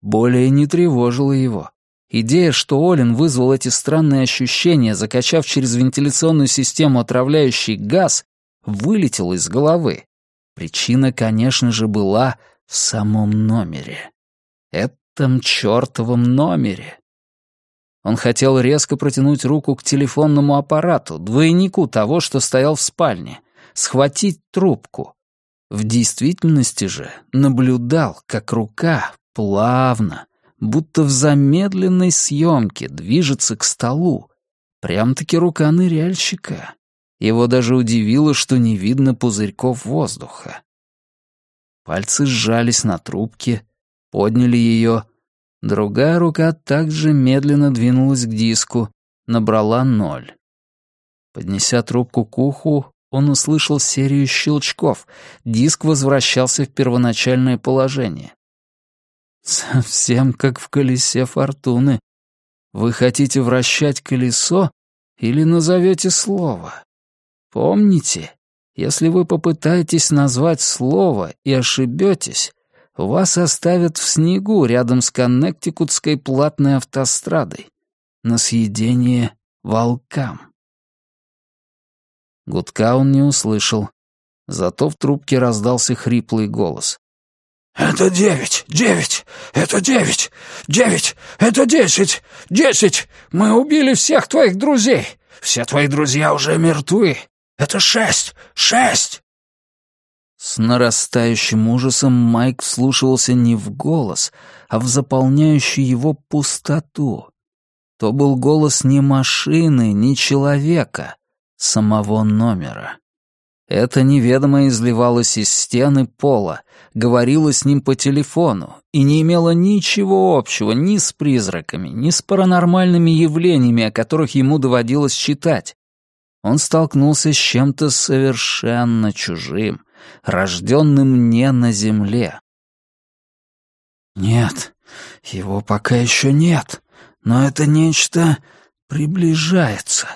более не тревожила его. Идея, что Олин вызвал эти странные ощущения, закачав через вентиляционную систему отравляющий газ, вылетела из головы. Причина, конечно же, была в самом номере. Этом чертовом номере. Он хотел резко протянуть руку к телефонному аппарату, двойнику того, что стоял в спальне, схватить трубку. В действительности же наблюдал, как рука плавно, будто в замедленной съемке, движется к столу. Прям-таки рука ныряльщика. Его даже удивило, что не видно пузырьков воздуха. Пальцы сжались на трубке, подняли ее. Другая рука также медленно двинулась к диску, набрала ноль. Поднеся трубку к уху, он услышал серию щелчков. Диск возвращался в первоначальное положение. «Совсем как в колесе фортуны. Вы хотите вращать колесо или назовете слово?» Помните, если вы попытаетесь назвать слово и ошибетесь, вас оставят в снегу рядом с Коннектикутской платной автострадой на съедение волкам. Гудка он не услышал, зато в трубке раздался хриплый голос. «Это девять! Девять! Это девять! Девять! Это десять! Десять! Мы убили всех твоих друзей! Все твои друзья уже мертвы! Это шесть! Шесть!» С нарастающим ужасом Майк вслушивался не в голос, а в заполняющую его пустоту. То был голос не машины, не человека, самого номера. Это неведомое изливалось из стены пола, говорило с ним по телефону и не имело ничего общего ни с призраками, ни с паранормальными явлениями, о которых ему доводилось читать. Он столкнулся с чем-то совершенно чужим, рожденным не на земле. «Нет, его пока еще нет, но это нечто приближается.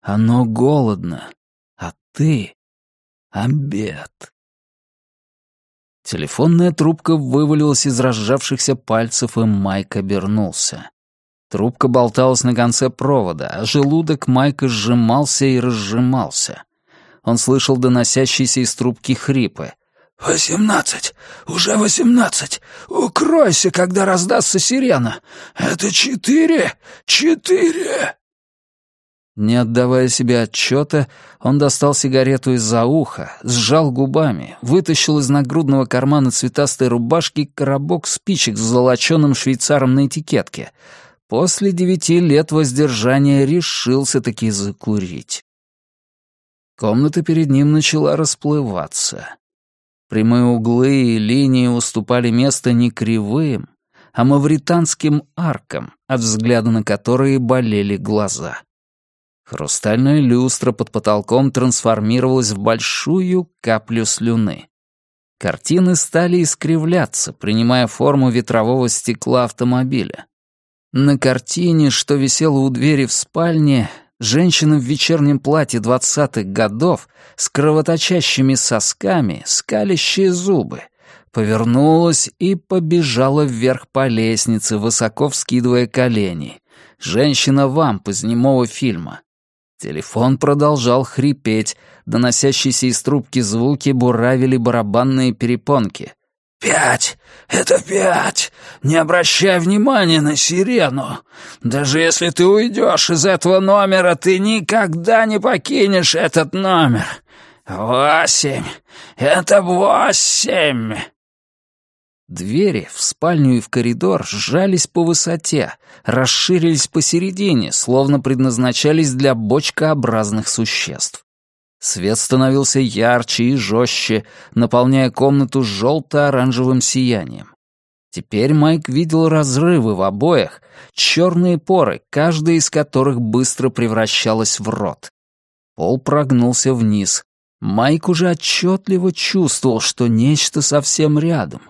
Оно голодно, а ты — обед». Телефонная трубка вывалилась из разжавшихся пальцев, и Майк обернулся. Трубка болталась на конце провода, а желудок Майка сжимался и разжимался. Он слышал доносящиеся из трубки хрипы. «Восемнадцать! Уже восемнадцать! Укройся, когда раздастся сирена! Это четыре! Четыре!» Не отдавая себе отчета, он достал сигарету из-за уха, сжал губами, вытащил из нагрудного кармана цветастой рубашки коробок спичек с золоченым швейцаром на этикетке. После девяти лет воздержания решился-таки закурить. Комната перед ним начала расплываться. Прямые углы и линии уступали место не кривым, а мавританским аркам, от взгляда на которые болели глаза. Хрустальная люстра под потолком трансформировалась в большую каплю слюны. Картины стали искривляться, принимая форму ветрового стекла автомобиля. На картине, что висела у двери в спальне, Женщина в вечернем платье двадцатых годов с кровоточащими сосками, скалящие зубы, повернулась и побежала вверх по лестнице, высоко вскидывая колени. Женщина-вамп из немого фильма. Телефон продолжал хрипеть, доносящиеся из трубки звуки буравили барабанные перепонки. «Пять! Это пять! Не обращай внимания на сирену! Даже если ты уйдешь из этого номера, ты никогда не покинешь этот номер! Восемь! Это восемь!» Двери в спальню и в коридор сжались по высоте, расширились посередине, словно предназначались для бочкообразных существ. Свет становился ярче и жестче, наполняя комнату желто-оранжевым сиянием. Теперь Майк видел разрывы в обоях, черные поры, каждая из которых быстро превращалась в рот. Пол прогнулся вниз. Майк уже отчетливо чувствовал, что нечто совсем рядом.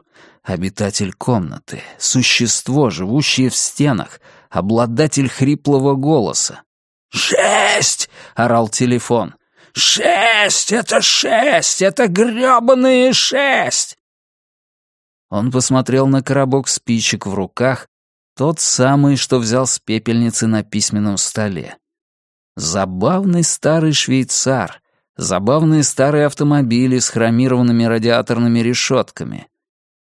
Обитатель комнаты, существо, живущее в стенах, обладатель хриплого голоса. «Шесть!» — орал телефон. «Шесть! Это шесть! Это грёбаные шесть!» Он посмотрел на коробок спичек в руках, тот самый, что взял с пепельницы на письменном столе. Забавный старый швейцар, забавные старые автомобили с хромированными радиаторными решетками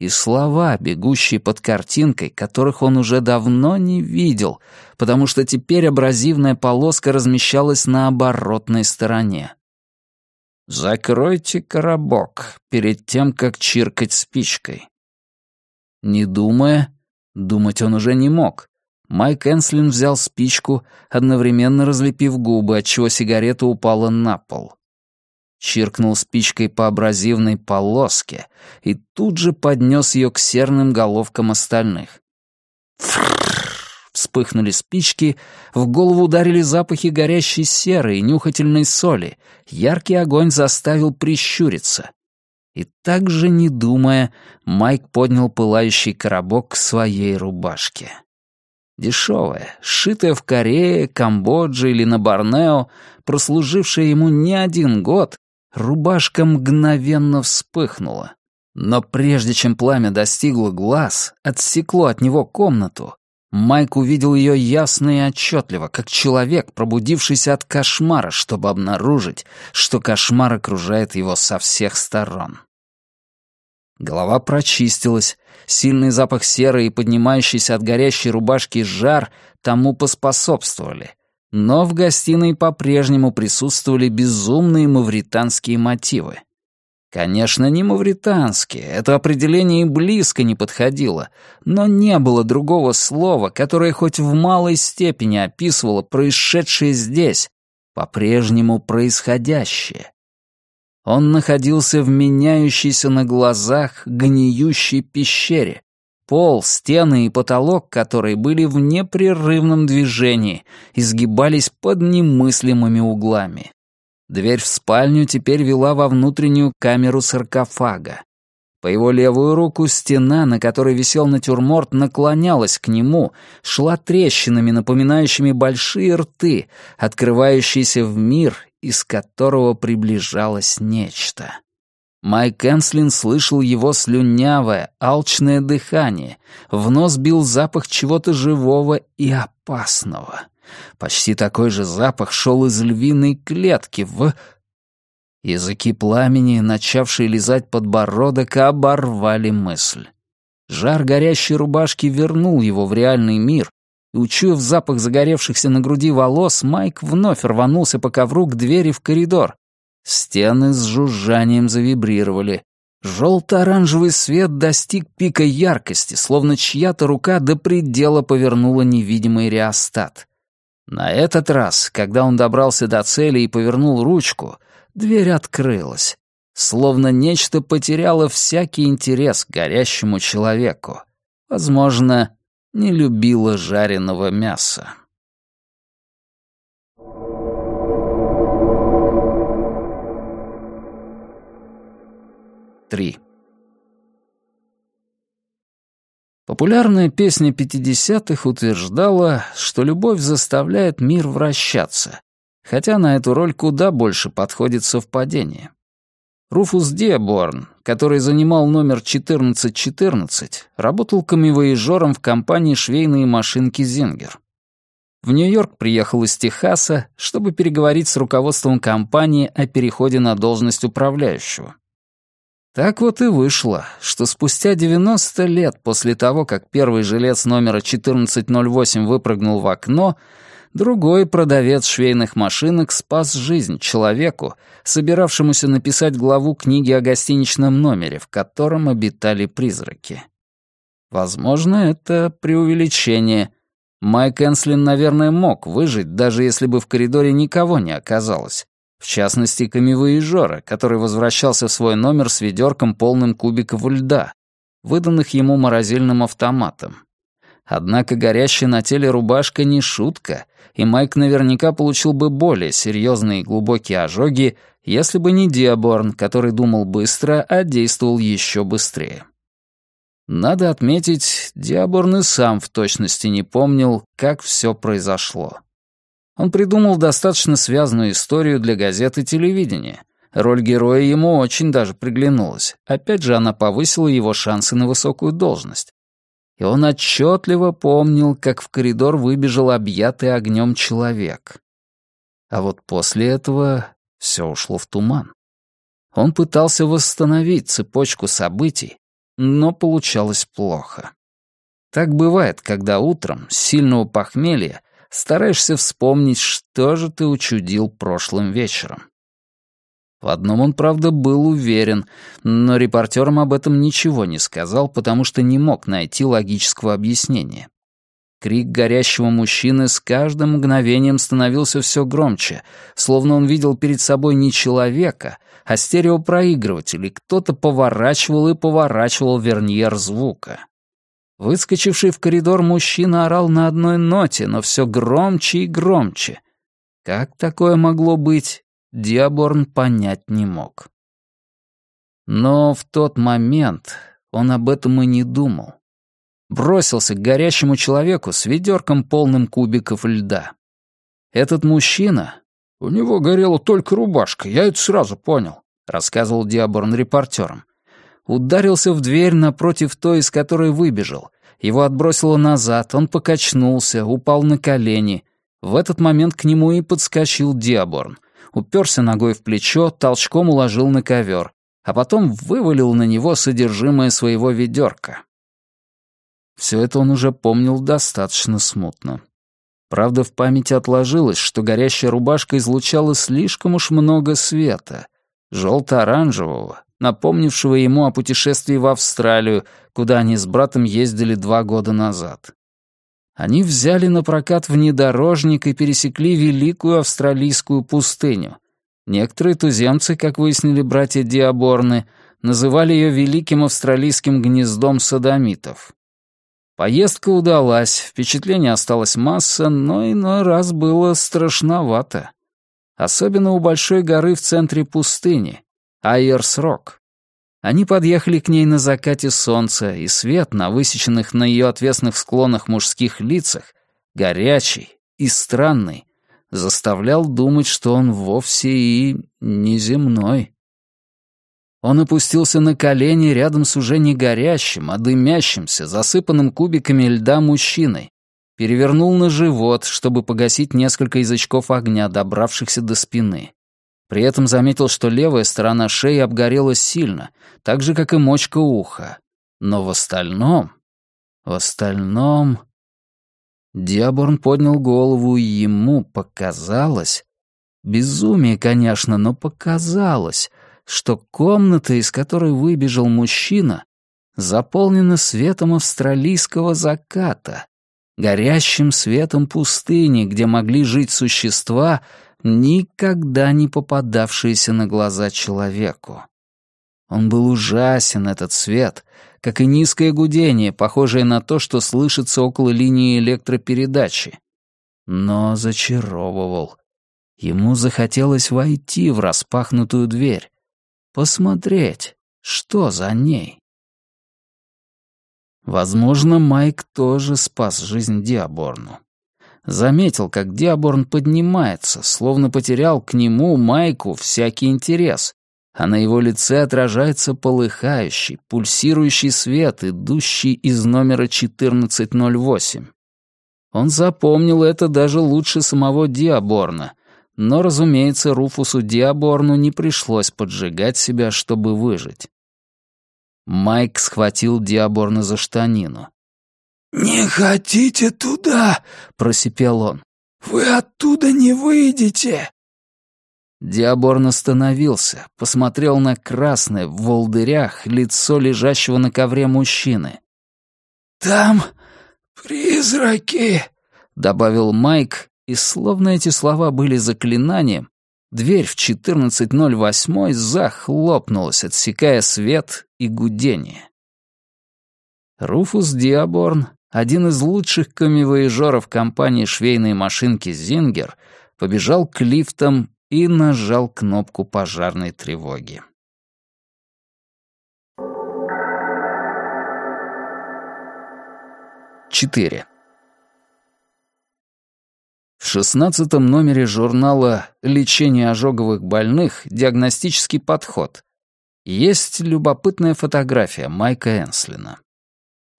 и слова, бегущие под картинкой, которых он уже давно не видел, потому что теперь абразивная полоска размещалась на оборотной стороне. Закройте коробок перед тем, как чиркать спичкой. Не думая, думать он уже не мог. Майк Энслин взял спичку, одновременно разлепив губы, отчего сигарета упала на пол. Чиркнул спичкой по абразивной полоске и тут же поднес ее к серным головкам остальных. Вспыхнули спички, в голову ударили запахи горящей серы и нюхательной соли. Яркий огонь заставил прищуриться. И так же, не думая, Майк поднял пылающий коробок к своей рубашке. Дешевая, сшитая в Корее, Камбодже или на Борнео, прослужившая ему не один год, рубашка мгновенно вспыхнула. Но прежде чем пламя достигло глаз, отсекло от него комнату, Майк увидел ее ясно и отчетливо, как человек, пробудившийся от кошмара, чтобы обнаружить, что кошмар окружает его со всех сторон. Голова прочистилась, сильный запах серы и поднимающийся от горящей рубашки жар тому поспособствовали. Но в гостиной по-прежнему присутствовали безумные мавританские мотивы. Конечно, не мавританские, это определение и близко не подходило, но не было другого слова, которое хоть в малой степени описывало происшедшее здесь, по-прежнему происходящее. Он находился в меняющейся на глазах гниющей пещере, пол, стены и потолок которой были в непрерывном движении, изгибались под немыслимыми углами. Дверь в спальню теперь вела во внутреннюю камеру саркофага. По его левую руку стена, на которой висел натюрморт, наклонялась к нему, шла трещинами, напоминающими большие рты, открывающиеся в мир, из которого приближалось нечто. Майк Энслин слышал его слюнявое, алчное дыхание. В нос бил запах чего-то живого и опасного. Почти такой же запах шел из львиной клетки в... Языки пламени, начавшие лизать подбородок, оборвали мысль. Жар горящей рубашки вернул его в реальный мир, и, учуяв запах загоревшихся на груди волос, Майк вновь рванулся по ковру к двери в коридор. Стены с жужжанием завибрировали. Желто-оранжевый свет достиг пика яркости, словно чья-то рука до предела повернула невидимый реостат. На этот раз, когда он добрался до цели и повернул ручку, дверь открылась, словно нечто потеряло всякий интерес к горящему человеку. Возможно, не любила жареного мяса. Три. Популярная песня 50-х утверждала, что любовь заставляет мир вращаться, хотя на эту роль куда больше подходит совпадение. Руфус Диаборн, который занимал номер 1414, работал камевоежором в компании швейные машинки «Зингер». В Нью-Йорк приехал из Техаса, чтобы переговорить с руководством компании о переходе на должность управляющего. Так вот и вышло, что спустя 90 лет после того, как первый жилец номера 1408 выпрыгнул в окно, другой продавец швейных машинок спас жизнь человеку, собиравшемуся написать главу книги о гостиничном номере, в котором обитали призраки. Возможно, это преувеличение. Майк Энслин, наверное, мог выжить, даже если бы в коридоре никого не оказалось. В частности, камевоежора, который возвращался в свой номер с ведерком полным кубиков льда, выданных ему морозильным автоматом. Однако горящая на теле рубашка не шутка, и Майк наверняка получил бы более серьезные и глубокие ожоги, если бы не Диаборн, который думал быстро, а действовал еще быстрее. Надо отметить, Диаборн и сам в точности не помнил, как все произошло. Он придумал достаточно связанную историю для газет и телевидения. Роль героя ему очень даже приглянулась. Опять же, она повысила его шансы на высокую должность. И он отчетливо помнил, как в коридор выбежал объятый огнем человек. А вот после этого все ушло в туман. Он пытался восстановить цепочку событий, но получалось плохо. Так бывает, когда утром, с сильного похмелья, стараешься вспомнить, что же ты учудил прошлым вечером. В одном он, правда, был уверен, но репортерам об этом ничего не сказал, потому что не мог найти логического объяснения. Крик горящего мужчины с каждым мгновением становился все громче, словно он видел перед собой не человека, а стереопроигрыватель, и кто-то поворачивал и поворачивал верньер звука. Выскочивший в коридор мужчина орал на одной ноте, но все громче и громче. Как такое могло быть, Диаборн понять не мог. Но в тот момент он об этом и не думал. Бросился к горящему человеку с ведерком полным кубиков льда. Этот мужчина... «У него горела только рубашка, я это сразу понял», — рассказывал Диаборн репортерам ударился в дверь напротив той, из которой выбежал. Его отбросило назад, он покачнулся, упал на колени. В этот момент к нему и подскочил Диаборн. Уперся ногой в плечо, толчком уложил на ковер, а потом вывалил на него содержимое своего ведерка. Все это он уже помнил достаточно смутно. Правда, в памяти отложилось, что горящая рубашка излучала слишком уж много света, желто-оранжевого, напомнившего ему о путешествии в Австралию, куда они с братом ездили два года назад. Они взяли на прокат внедорожник и пересекли великую австралийскую пустыню. Некоторые туземцы, как выяснили братья Диаборны, называли ее великим австралийским гнездом садомитов. Поездка удалась, впечатлений осталась масса, но иной раз было страшновато. Особенно у большой горы в центре пустыни, Айерс-Рок. Они подъехали к ней на закате солнца, и свет на высеченных на ее отвесных склонах мужских лицах, горячий и странный, заставлял думать, что он вовсе и неземной. Он опустился на колени рядом с уже не горящим, а дымящимся, засыпанным кубиками льда мужчиной, перевернул на живот, чтобы погасить несколько язычков огня, добравшихся до спины. При этом заметил, что левая сторона шеи обгорела сильно, так же, как и мочка уха. Но в остальном... В остальном... Диаборн поднял голову, и ему показалось... Безумие, конечно, но показалось, что комната, из которой выбежал мужчина, заполнена светом австралийского заката, горящим светом пустыни, где могли жить существа, никогда не попадавшиеся на глаза человеку. Он был ужасен, этот свет, как и низкое гудение, похожее на то, что слышится около линии электропередачи. Но зачаровывал. Ему захотелось войти в распахнутую дверь, посмотреть, что за ней. Возможно, Майк тоже спас жизнь Диаборну. Заметил, как Диаборн поднимается, словно потерял к нему, Майку, всякий интерес, а на его лице отражается полыхающий, пульсирующий свет, идущий из номера 1408. Он запомнил это даже лучше самого Диаборна, но, разумеется, Руфусу Диаборну не пришлось поджигать себя, чтобы выжить. Майк схватил Диаборна за штанину. «Не хотите туда?» — просипел он. «Вы оттуда не выйдете!» Диаборн остановился, посмотрел на красное в волдырях лицо лежащего на ковре мужчины. «Там призраки», — добавил Майк, и словно эти слова были заклинанием, дверь в 14.08 захлопнулась, отсекая свет и гудение. Руфус Диаборн, один из лучших камевояжеров компании швейной машинки «Зингер», побежал к лифтам и нажал кнопку пожарной тревоги. Четыре. В шестнадцатом номере журнала «Лечение ожоговых больных. Диагностический подход» есть любопытная фотография Майка Энслина.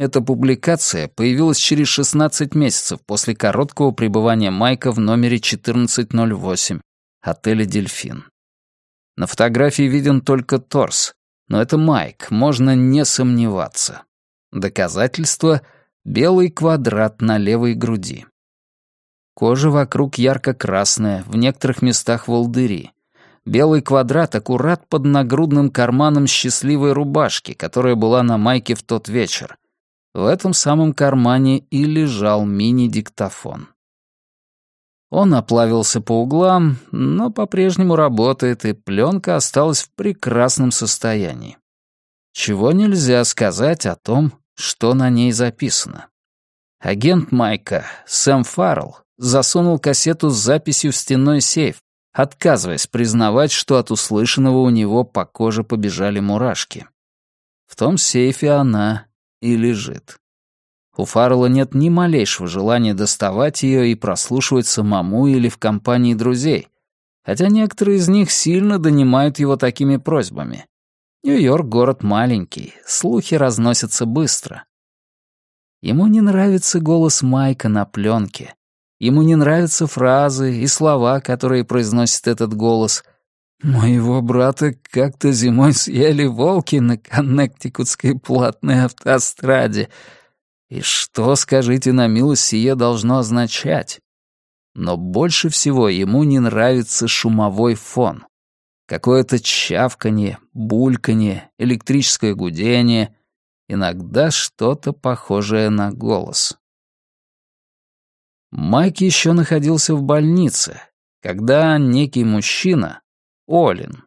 Эта публикация появилась через 16 месяцев после короткого пребывания Майка в номере 1408 отеля «Дельфин». На фотографии виден только торс, но это Майк, можно не сомневаться. Доказательство — белый квадрат на левой груди. Кожа вокруг ярко-красная, в некоторых местах волдыри. Белый квадрат аккурат под нагрудным карманом счастливой рубашки, которая была на майке в тот вечер. В этом самом кармане и лежал мини-диктофон. Он оплавился по углам, но по-прежнему работает, и пленка осталась в прекрасном состоянии. Чего нельзя сказать о том, что на ней записано. Агент Майка, Сэм Фаррелл, засунул кассету с записью в стенной сейф, отказываясь признавать, что от услышанного у него по коже побежали мурашки. В том сейфе она и лежит. У Фаррелла нет ни малейшего желания доставать ее и прослушивать самому или в компании друзей, хотя некоторые из них сильно донимают его такими просьбами. Нью-Йорк — город маленький, слухи разносятся быстро. Ему не нравится голос Майка на пленке, Ему не нравятся фразы и слова, которые произносит этот голос. «Моего брата как-то зимой съели волки на Коннектикутской платной автостраде». И что, скажите на милость, сие должно означать? Но больше всего ему не нравится шумовой фон. Какое-то чавканье, бульканье, электрическое гудение, иногда что-то похожее на голос. Майк еще находился в больнице, когда некий мужчина, Олин,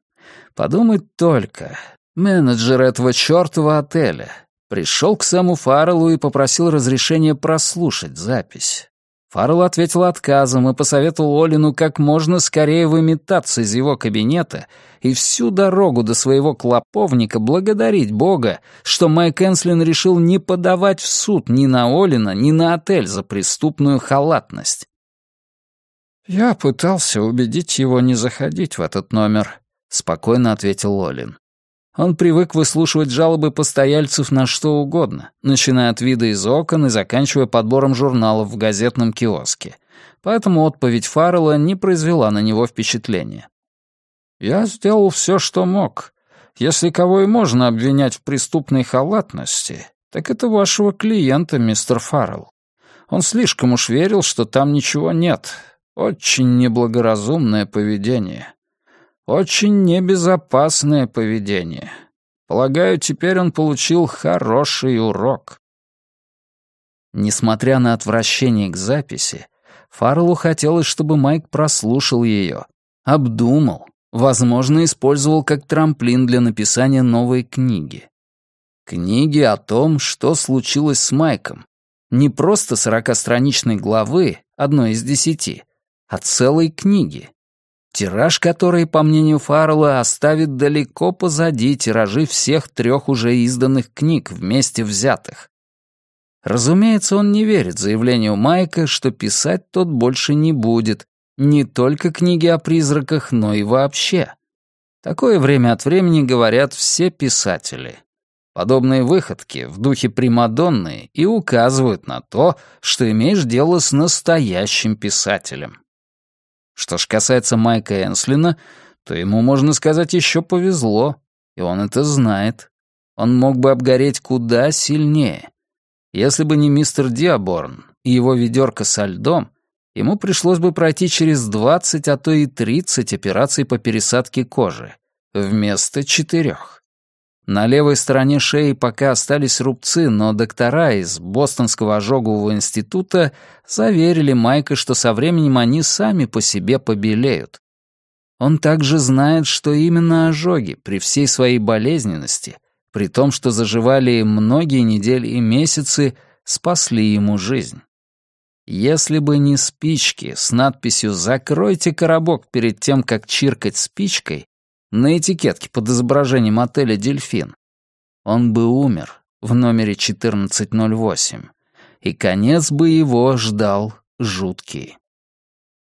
подумать только, менеджер этого чертова отеля, пришел к Сэму Фарреллу и попросил разрешения прослушать запись. Фаррелл ответил отказом и посоветовал Олину как можно скорее выметаться из его кабинета и всю дорогу до своего клоповника благодарить Бога, что Майк Энслин решил не подавать в суд ни на Олина, ни на отель за преступную халатность. «Я пытался убедить его не заходить в этот номер», — спокойно ответил Олин. Он привык выслушивать жалобы постояльцев на что угодно, начиная от вида из окон и заканчивая подбором журналов в газетном киоске. Поэтому отповедь Фаррелла не произвела на него впечатления. «Я сделал все, что мог. Если кого и можно обвинять в преступной халатности, так это вашего клиента, мистер Фаррелл. Он слишком уж верил, что там ничего нет. Очень неблагоразумное поведение. Очень небезопасное поведение. Полагаю, теперь он получил хороший урок. Несмотря на отвращение к записи, Фарлу хотелось, чтобы Майк прослушал ее, обдумал, возможно, использовал как трамплин для написания новой книги. Книги о том, что случилось с Майком. Не просто сорокастраничной главы, одной из десяти, а целой книги тираж которой, по мнению Фаррелла, оставит далеко позади тиражи всех трех уже изданных книг вместе взятых. Разумеется, он не верит заявлению Майка, что писать тот больше не будет, не только книги о призраках, но и вообще. Такое время от времени говорят все писатели. Подобные выходки в духе Примадонны и указывают на то, что имеешь дело с настоящим писателем. Что ж касается Майка Энслина, то ему, можно сказать, еще повезло, и он это знает. Он мог бы обгореть куда сильнее. Если бы не мистер Диаборн и его ведерко со льдом, ему пришлось бы пройти через 20, а то и 30 операций по пересадке кожи, вместо четырех. На левой стороне шеи пока остались рубцы, но доктора из Бостонского ожогового института заверили Майка, что со временем они сами по себе побелеют. Он также знает, что именно ожоги при всей своей болезненности, при том, что заживали многие недели и месяцы, спасли ему жизнь. Если бы не спички с надписью «Закройте коробок перед тем, как чиркать спичкой», на этикетке под изображением отеля «Дельфин», он бы умер в номере 1408, и конец бы его ждал жуткий.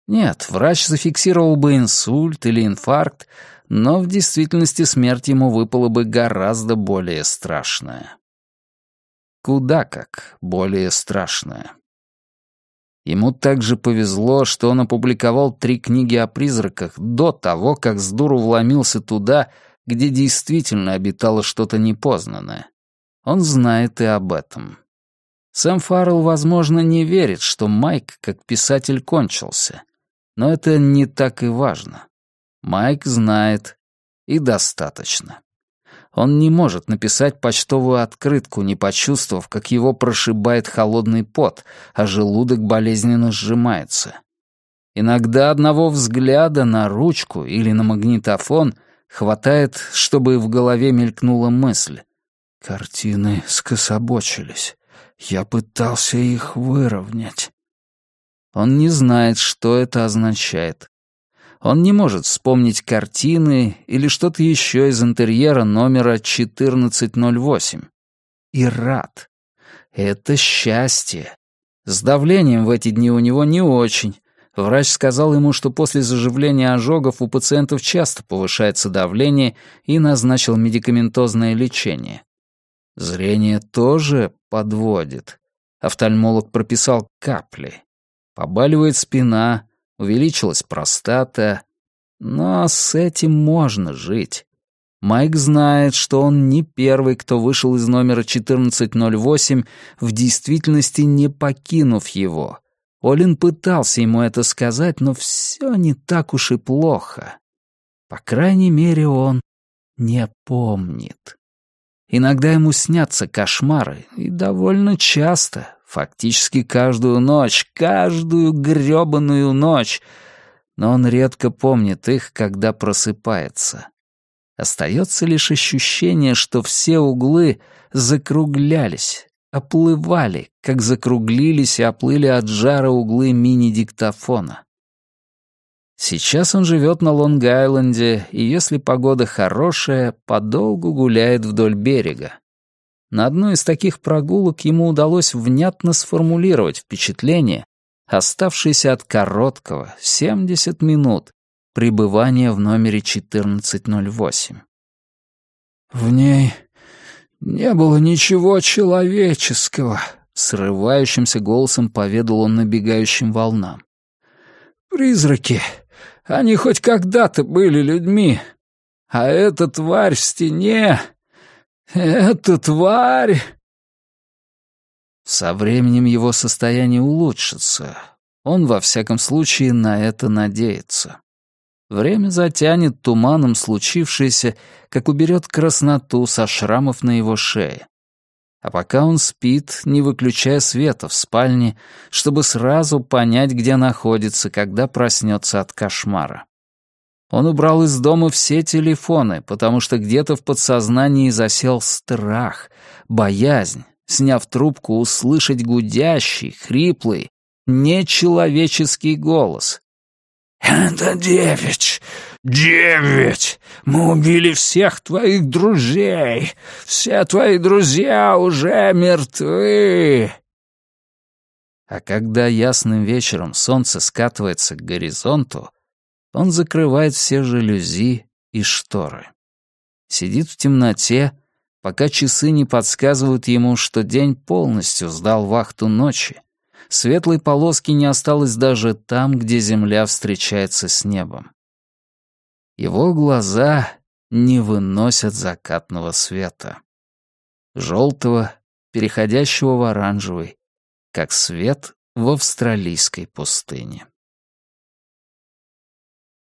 Нет, врач зафиксировал бы инсульт или инфаркт, но в действительности смерть ему выпала бы гораздо более страшная. Куда как более страшная. Ему также повезло, что он опубликовал три книги о призраках до того, как с дуру вломился туда, где действительно обитало что-то непознанное. Он знает и об этом. Сэм Фаррелл, возможно, не верит, что Майк как писатель кончился. Но это не так и важно. Майк знает, и достаточно. Он не может написать почтовую открытку, не почувствовав, как его прошибает холодный пот, а желудок болезненно сжимается. Иногда одного взгляда на ручку или на магнитофон хватает, чтобы в голове мелькнула мысль. Картины скособочились. Я пытался их выровнять. Он не знает, что это означает. Он не может вспомнить картины или что-то еще из интерьера номера 1408. И рад. Это счастье. С давлением в эти дни у него не очень. Врач сказал ему, что после заживления ожогов у пациентов часто повышается давление и назначил медикаментозное лечение. Зрение тоже подводит. Офтальмолог прописал капли. Побаливает спина, увеличилась простата. Но с этим можно жить. Майк знает, что он не первый, кто вышел из номера 1408, в действительности не покинув его. Олин пытался ему это сказать, но все не так уж и плохо. По крайней мере, он не помнит. Иногда ему снятся кошмары, и довольно часто, фактически каждую ночь, каждую грёбаную ночь, но он редко помнит их, когда просыпается. Остается лишь ощущение, что все углы закруглялись, оплывали, как закруглились и оплыли от жара углы мини-диктофона. Сейчас он живет на Лонг-Айленде, и если погода хорошая, подолгу гуляет вдоль берега. На одной из таких прогулок ему удалось внятно сформулировать впечатление, оставшееся от короткого, 70 минут, пребывания в номере 1408. «В ней не было ничего человеческого», — срывающимся голосом поведал он набегающим волнам. «Призраки, они хоть когда-то были людьми, а эта тварь в стене, эта тварь...» Со временем его состояние улучшится. Он, во всяком случае, на это надеется. Время затянет туманом случившееся, как уберет красноту со шрамов на его шее. А пока он спит, не выключая света в спальне, чтобы сразу понять, где находится, когда проснется от кошмара. Он убрал из дома все телефоны, потому что где-то в подсознании засел страх, боязнь, сняв трубку, услышать гудящий, хриплый, нечеловеческий голос, «Это девять! Девять! Мы убили всех твоих друзей! Все твои друзья уже мертвы!» А когда ясным вечером солнце скатывается к горизонту, он закрывает все жалюзи и шторы. Сидит в темноте, пока часы не подсказывают ему, что день полностью сдал вахту ночи, Светлой полоски не осталось даже там, где земля встречается с небом. Его глаза не выносят закатного света. Желтого, переходящего в оранжевый, как свет в австралийской пустыне.